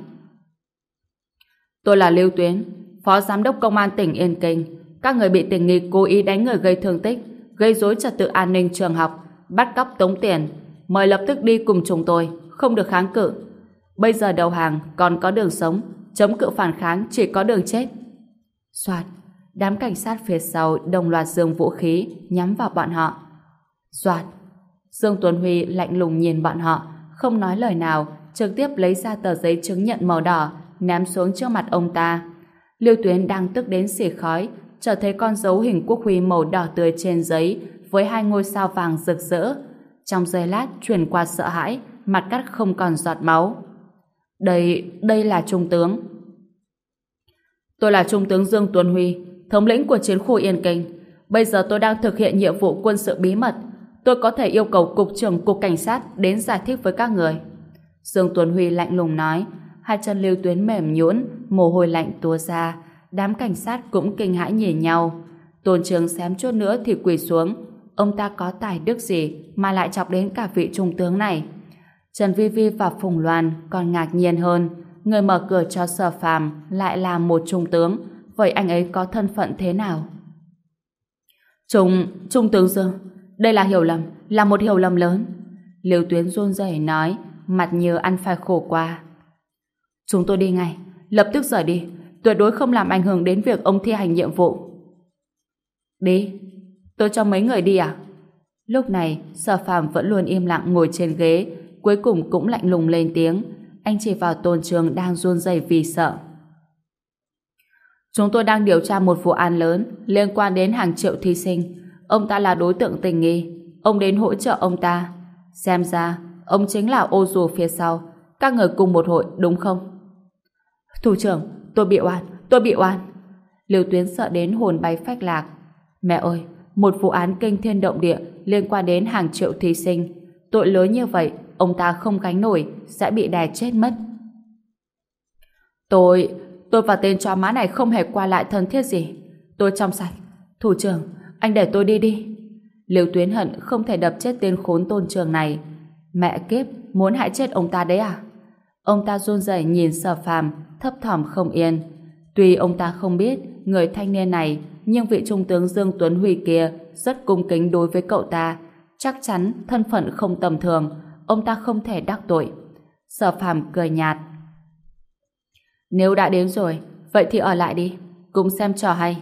Tôi là Lưu Tuyến, Phó Giám đốc Công an tỉnh Yên Kinh. Các người bị tình nghi cố ý đánh người gây thương tích, gây rối trật tự an ninh trường học, bắt cóc tống tiền. Mời lập tức đi cùng chúng tôi, không được kháng cự. Bây giờ đầu hàng còn có đường sống, chống cự phản kháng chỉ có đường chết. Soạt, đám cảnh sát phía sau đồng loạt dương vũ khí nhắm vào bọn họ. Soạt, Dương Tuấn Huy lạnh lùng nhìn bọn họ, không nói lời nào, trực tiếp lấy ra tờ giấy chứng nhận màu đỏ, ném xuống trước mặt ông ta. Lưu Tuyến đang tức đến xỉ khói, trở thấy con dấu hình quốc huy màu đỏ tươi trên giấy với hai ngôi sao vàng rực rỡ. Trong giây lát chuyển qua sợ hãi, mặt cắt không còn giọt máu. Đây, đây là Trung tướng. Tôi là Trung tướng Dương Tuấn Huy, thống lĩnh của chiến khu Yên Kinh. Bây giờ tôi đang thực hiện nhiệm vụ quân sự bí mật. Tôi có thể yêu cầu Cục trưởng Cục Cảnh sát đến giải thích với các người. Dương Tuấn Huy lạnh lùng nói, hai chân lưu tuyến mềm nhũn, mồ hôi lạnh túa ra. Đám cảnh sát cũng kinh hãi nhìn nhau. Tôn Trường xém chút nữa thì quỳ xuống. Ông ta có tài đức gì mà lại chọc đến cả vị trung tướng này? Trần Vi Vi và Phùng Loan còn ngạc nhiên hơn. Người mở cửa cho sở phàm lại là một trung tướng. Vậy anh ấy có thân phận thế nào? Trung, trung tướng Dương, đây là hiểu lầm, là một hiểu lầm lớn. Liêu Tuyến run rẩy nói, mặt như ăn phải khổ qua. Chúng tôi đi ngay, lập tức rời đi, tuyệt đối không làm ảnh hưởng đến việc ông thi hành nhiệm vụ. Đi, tôi cho mấy người đi à? Lúc này, sở phàm vẫn luôn im lặng ngồi trên ghế, cuối cùng cũng lạnh lùng lên tiếng. Anh chỉ vào tôn trường đang run rẩy vì sợ. Chúng tôi đang điều tra một vụ án lớn liên quan đến hàng triệu thí sinh. Ông ta là đối tượng tình nghi. Ông đến hỗ trợ ông ta. Xem ra, ông chính là ô dù phía sau. Các người cùng một hội, đúng không? Thủ trưởng, tôi bị oan, tôi bị oan. Liêu Tuyến sợ đến hồn bay phách lạc. Mẹ ơi, một vụ án kinh thiên động địa liên quan đến hàng triệu thí sinh. Tội lớn như vậy, ông ta không gánh nổi, sẽ bị đè chết mất. Tôi, tôi và tên chó má này không hề qua lại thân thiết gì. Tôi trong sạch. Thủ trưởng, anh để tôi đi đi. Liêu Tuyến hận không thể đập chết tên khốn tôn trường này. Mẹ kiếp, muốn hại chết ông ta đấy à? Ông ta run rẩy nhìn sở phàm, thấp thỏm không yên. Tuy ông ta không biết người thanh niên này, nhưng vị trung tướng Dương Tuấn Huy kia rất cung kính đối với cậu ta. Chắc chắn thân phận không tầm thường, ông ta không thể đắc tội. Sở phàm cười nhạt. Nếu đã đến rồi, vậy thì ở lại đi, cùng xem trò hay.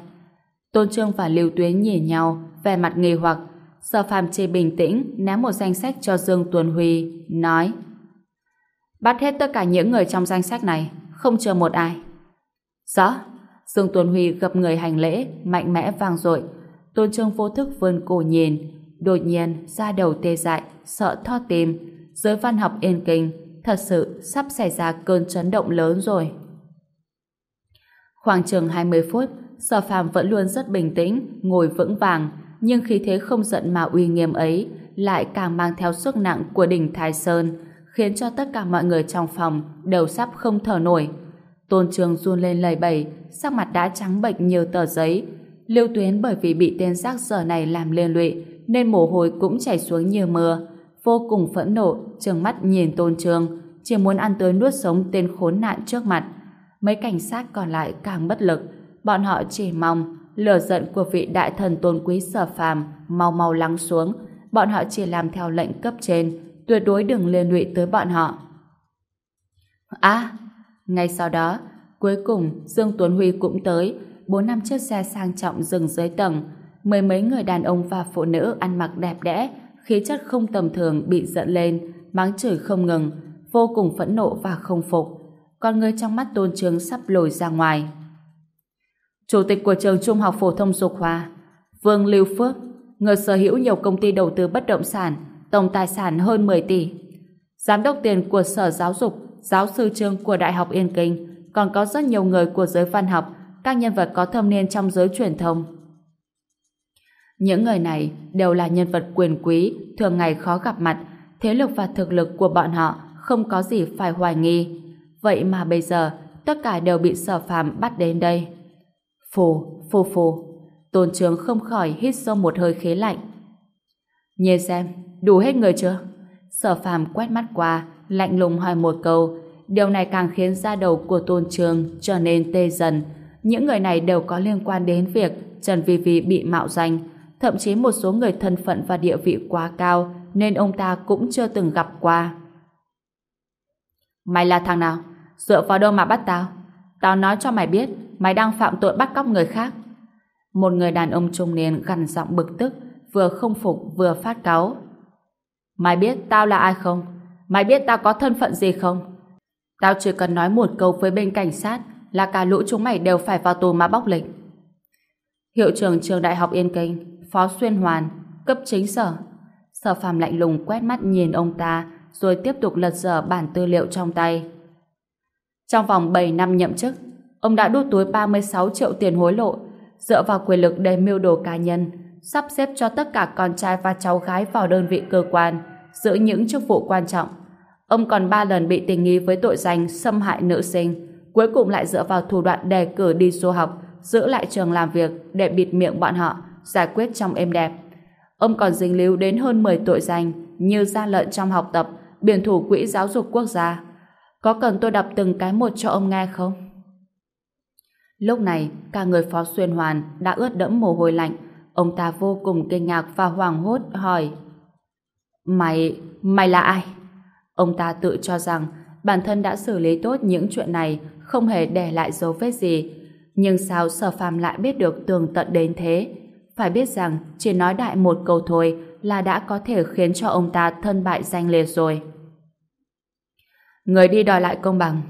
Tôn Trương và Lưu Tuyến nhìn nhau, vẻ mặt nghi hoặc. Sở phàm chỉ bình tĩnh, ném một danh sách cho Dương Tuấn Huy, nói Bắt hết tất cả những người trong danh sách này, không chờ một ai. Rõ. Dương Tuấn Huy gặp người hành lễ, mạnh mẽ vang dội. Tôn Trương vô thức vươn cổ nhìn, đột nhiên ra đầu tê dại, sợ thót tim. Giới văn học yên kinh, thật sự sắp xảy ra cơn chấn động lớn rồi. Khoảng chừng 20 phút, Sở Phàm vẫn luôn rất bình tĩnh, ngồi vững vàng, nhưng khí thế không giận mà uy nghiêm ấy lại càng mang theo sức nặng của đỉnh Thái Sơn, khiến cho tất cả mọi người trong phòng đều sắp không thở nổi. Tôn Trường run lên lầy bẩy, sắc mặt đã trắng bệnh như tờ giấy. Lưu Tuyến bởi vì bị tên rác giờ này làm liên lụy, nên mồ hôi cũng chảy xuống như mưa. Vô cùng phẫn nộ, trừng mắt nhìn Tôn Trường, chỉ muốn ăn tới nuốt sống tên khốn nạn trước mặt. Mấy cảnh sát còn lại càng bất lực, bọn họ chỉ mong lửa giận của vị đại thần tôn quý sở phàm mau mau lắng xuống, bọn họ chỉ làm theo lệnh cấp trên, tuyệt đối đừng liên lụy tới bọn họ. À, ngay sau đó, cuối cùng Dương Tuấn Huy cũng tới, bốn năm chiếc xe sang trọng dừng dưới tầng, mười mấy người đàn ông và phụ nữ ăn mặc đẹp đẽ, khí chất không tầm thường bị giận lên, mắng chửi không ngừng, vô cùng phẫn nộ và không phục. Con người trong mắt tôn trướng sắp lồi ra ngoài. Chủ tịch của trường Trung học phổ thông Dục Hòa, Vương Lưu Phước, người sở hữu nhiều công ty đầu tư bất động sản, tổng tài sản hơn 10 tỷ. Giám đốc tiền của Sở Giáo dục, giáo sư trường của Đại học Yên Kinh, còn có rất nhiều người của giới văn học, các nhân vật có thâm niên trong giới truyền thông. Những người này đều là nhân vật quyền quý, thường ngày khó gặp mặt, thế lực và thực lực của bọn họ không có gì phải hoài nghi. Vậy mà bây giờ, tất cả đều bị sở phàm bắt đến đây. Phù, phù phù. Tôn trướng không khỏi hít sâu một hơi khí lạnh. Nhìn xem, đủ hết người chưa? Sở phàm quét mắt qua, lạnh lùng hỏi một câu. Điều này càng khiến da đầu của tôn trường trở nên tê dần. Những người này đều có liên quan đến việc Trần Vi Vi bị mạo danh. Thậm chí một số người thân phận và địa vị quá cao nên ông ta cũng chưa từng gặp qua. Mày là thằng nào? Dựa vào đâu mà bắt tao? Tao nói cho mày biết mày đang phạm tội bắt cóc người khác. Một người đàn ông trung niên gằn giọng bực tức vừa không phục vừa phát cáu. Mày biết tao là ai không? Mày biết tao có thân phận gì không? Tao chỉ cần nói một câu với bên cảnh sát là cả lũ chúng mày đều phải vào tù mà bóc lịch. Hiệu trưởng trường đại học Yên Kinh, Phó Xuyên Hoàn, cấp chính sở. Sở phàm lạnh lùng quét mắt nhìn ông ta rồi tiếp tục lật dở bản tư liệu trong tay. Trong vòng 7 năm nhậm chức, ông đã đút túi 36 triệu tiền hối lộ, dựa vào quyền lực để mưu đồ cá nhân, sắp xếp cho tất cả con trai và cháu gái vào đơn vị cơ quan, giữ những chức vụ quan trọng. Ông còn ba lần bị tình nghi với tội danh xâm hại nữ sinh, cuối cùng lại dựa vào thủ đoạn đề cử đi du học, giữ lại trường làm việc để bịt miệng bọn họ, giải quyết trong êm đẹp. Ông còn dính líu đến hơn 10 tội danh như gian lận trong học tập, biển thủ quỹ giáo dục quốc gia. Có cần tôi đọc từng cái một cho ông nghe không? Lúc này, cả người Phó Xuyên Hoàn đã ướt đẫm mồ hôi lạnh, Ông ta vô cùng kinh ngạc và hoảng hốt hỏi Mày, mày là ai? Ông ta tự cho rằng bản thân đã xử lý tốt những chuyện này không hề để lại dấu vết gì. Nhưng sao sở phàm lại biết được tường tận đến thế? Phải biết rằng chỉ nói đại một câu thôi là đã có thể khiến cho ông ta thân bại danh liệt rồi. Người đi đòi lại công bằng.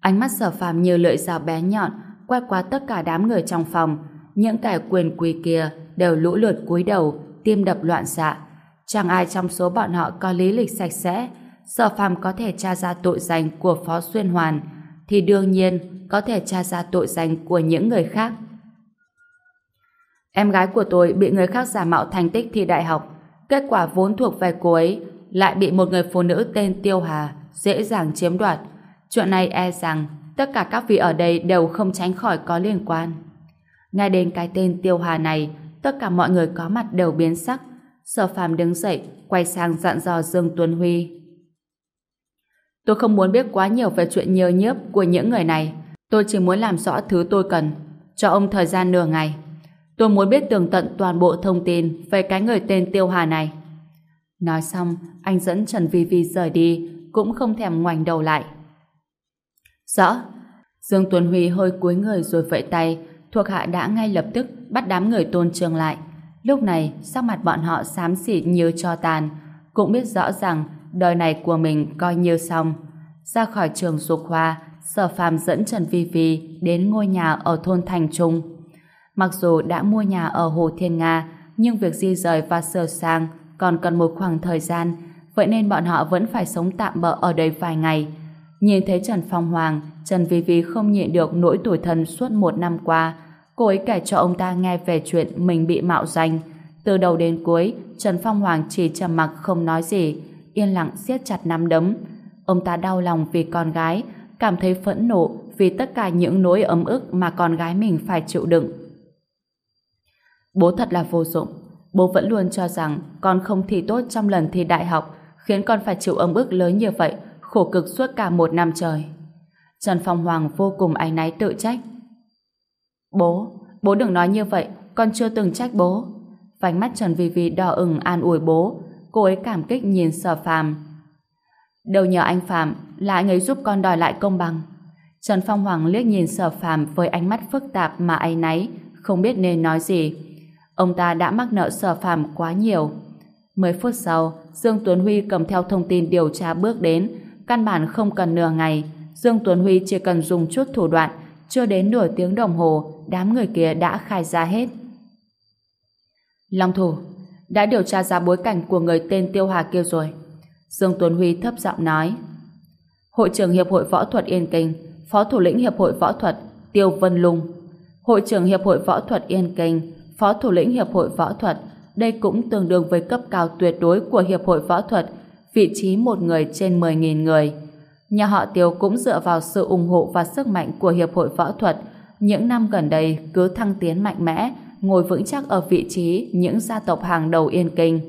Ánh mắt sở phàm như lưỡi dao bé nhọn quét qua tất cả đám người trong phòng. Những kẻ quyền quý kia đều lũ lượt cúi đầu, tim đập loạn xạ. Chẳng ai trong số bọn họ có lý lịch sạch sẽ. Sở phàm có thể tra ra tội danh của Phó Xuyên Hoàn, thì đương nhiên có thể tra ra tội danh của những người khác. Em gái của tôi bị người khác giả mạo thành tích thi đại học. Kết quả vốn thuộc về cô ấy lại bị một người phụ nữ tên Tiêu Hà dễ dàng chiếm đoạt. Chuyện này e rằng tất cả các vị ở đây đều không tránh khỏi có liên quan. Ngay đến cái tên Tiêu Hà này, tất cả mọi người có mặt đều biến sắc. Sở phàm đứng dậy, quay sang dặn dò Dương Tuấn Huy. Tôi không muốn biết quá nhiều về chuyện nhơ nhớp của những người này. Tôi chỉ muốn làm rõ thứ tôi cần. Cho ông thời gian nửa ngày. Tôi muốn biết tường tận toàn bộ thông tin về cái người tên Tiêu Hà này. Nói xong, anh dẫn Trần Vi Vi rời đi, cũng không thèm ngoảnh đầu lại. Rõ. Dương Tuấn Huy hơi cúi người rồi vẫy tay, thuộc hạ đã ngay lập tức bắt đám người tôn trường lại. Lúc này, sắc mặt bọn họ xám xịt như cho tàn, cũng biết rõ rằng đời này của mình coi như xong. Ra khỏi trường dục hoa, Sở Phàm dẫn Trần Vi Vi đến ngôi nhà ở thôn Thành Trung. Mặc dù đã mua nhà ở Hồ Thiên Nga, nhưng việc di rời và sửa sang còn cần một khoảng thời gian, vậy nên bọn họ vẫn phải sống tạm bỡ ở đây vài ngày. Nhìn thấy Trần Phong Hoàng, Trần Vi Vi không nhịn được nỗi tủi thân suốt một năm qua. Cô ấy kể cho ông ta nghe về chuyện mình bị mạo danh. Từ đầu đến cuối, Trần Phong Hoàng chỉ trầm mặc không nói gì, yên lặng siết chặt nắm đấm. Ông ta đau lòng vì con gái, cảm thấy phẫn nộ vì tất cả những nỗi ấm ức mà con gái mình phải chịu đựng. Bố thật là vô dụng. Bố vẫn luôn cho rằng con không thi tốt trong lần thi đại học, khiến con phải chịu ấm ức lớn như vậy, khổ cực suốt cả một năm trời. Trần Phong Hoàng vô cùng áy náy tự trách. Bố, bố đừng nói như vậy, con chưa từng trách bố. Vành mắt Trần Vy Vy đỏ ửng an ủi bố, cô ấy cảm kích nhìn sở phàm. Đâu nhờ anh Phạm là anh ấy giúp con đòi lại công bằng. Trần Phong Hoàng liếc nhìn sở phàm với ánh mắt phức tạp mà áy náy, không biết nên nói gì. Ông ta đã mắc nợ sở phàm quá nhiều. Mười phút sau, Dương Tuấn Huy cầm theo thông tin điều tra bước đến, căn bản không cần nửa ngày. Dương Tuấn Huy chỉ cần dùng chút thủ đoạn, chưa đến nửa tiếng đồng hồ, đám người kia đã khai ra hết. Long thủ, đã điều tra ra bối cảnh của người tên Tiêu Hà kia rồi. Dương Tuấn Huy thấp giọng nói. Hội trưởng Hiệp hội Võ thuật Yên Kinh, Phó thủ lĩnh Hiệp hội Võ thuật Tiêu Vân Lung, Hội trưởng Hiệp hội Võ thuật Yên Kinh, Phó thủ lĩnh Hiệp hội Võ thuật, đây cũng tương đương với cấp cao tuyệt đối của Hiệp hội Võ thuật, vị trí một người trên 10.000 người. Nhà họ Tiêu cũng dựa vào sự ủng hộ và sức mạnh của Hiệp hội Võ thuật, những năm gần đây cứ thăng tiến mạnh mẽ, ngồi vững chắc ở vị trí những gia tộc hàng đầu Yên Kinh.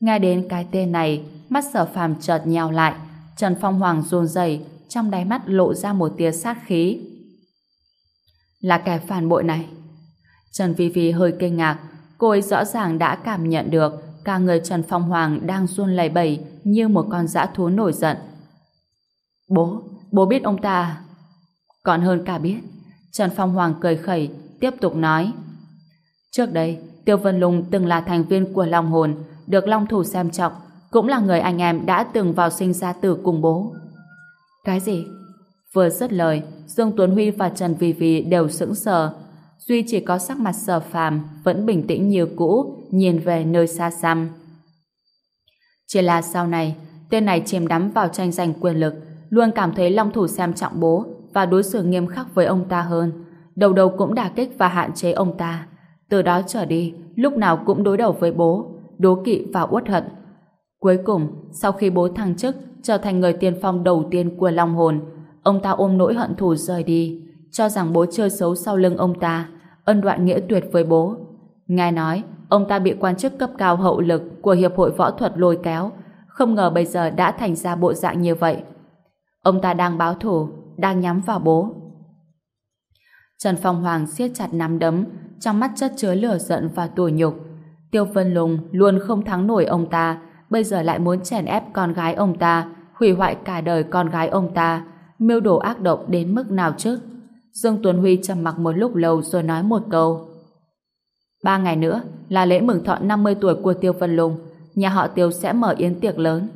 Nghe đến cái tên này, mắt sở phàm chợt nhào lại, Trần Phong Hoàng run rẩy, trong đáy mắt lộ ra một tia sát khí. Là kẻ phản bội này. Trần Vi Vi hơi kinh ngạc, cô ấy rõ ràng đã cảm nhận được cả người Trần Phong Hoàng đang run lẩy bẩy như một con dã thú nổi giận. Bố, bố biết ông ta Còn hơn cả biết. Trần Phong Hoàng cười khẩy, tiếp tục nói. Trước đây, Tiêu Vân Lung từng là thành viên của Long Hồn, được Long Thủ xem trọng, cũng là người anh em đã từng vào sinh ra tử cùng bố. Cái gì? Vừa dứt lời, Dương Tuấn Huy và Trần Vi Vi đều sững sờ. Duy chỉ có sắc mặt sờ phàm vẫn bình tĩnh như cũ, nhìn về nơi xa xăm. Chỉ là sau này, tên này chìm đắm vào tranh giành quyền lực, luôn cảm thấy Long Thủ xem trọng bố và đối xử nghiêm khắc với ông ta hơn. Đầu đầu cũng đả kích và hạn chế ông ta. Từ đó trở đi, lúc nào cũng đối đầu với bố, đố kỵ và uất hận. Cuối cùng, sau khi bố thăng chức, trở thành người tiên phong đầu tiên của Long Hồn, ông ta ôm nỗi hận thù rời đi, cho rằng bố chơi xấu sau lưng ông ta, ân đoạn nghĩa tuyệt với bố. Nghe nói, ông ta bị quan chức cấp cao hậu lực của Hiệp hội Võ thuật lôi kéo, không ngờ bây giờ đã thành ra bộ dạng như vậy. Ông ta đang báo thù, đang nhắm vào bố. Trần Phong Hoàng siết chặt nắm đấm, trong mắt chất chứa lửa giận và tủi nhục. Tiêu Vân Lùng luôn không thắng nổi ông ta, bây giờ lại muốn chèn ép con gái ông ta, hủy hoại cả đời con gái ông ta, mưu đồ ác độc đến mức nào chứ? Dương Tuấn Huy trầm mặc một lúc lâu rồi nói một câu. Ba ngày nữa là lễ mừng thọ 50 tuổi của Tiêu Vân Lùng. nhà họ Tiêu sẽ mở yến tiệc lớn.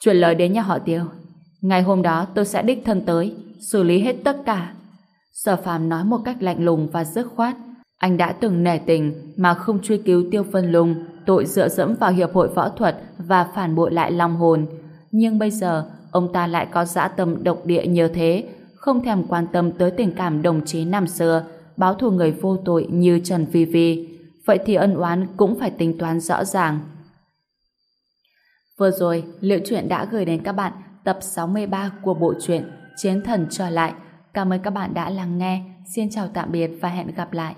Chuyển lời đến nhà họ Tiêu. Ngày hôm đó tôi sẽ đích thân tới, xử lý hết tất cả. Sở phàm nói một cách lạnh lùng và dứt khoát. Anh đã từng nể tình mà không truy cứu Tiêu Vân Lùng tội dựa dẫm vào hiệp hội võ thuật và phản bội lại long hồn. Nhưng bây giờ, ông ta lại có dã tâm độc địa như thế, không thèm quan tâm tới tình cảm đồng chí năm xưa, báo thù người vô tội như Trần Vi Vi. Vậy thì ân oán cũng phải tính toán rõ ràng. Vừa rồi, Liệu Chuyện đã gửi đến các bạn tập 63 của bộ truyện Chiến Thần Trở Lại. Cảm ơn các bạn đã lắng nghe. Xin chào tạm biệt và hẹn gặp lại.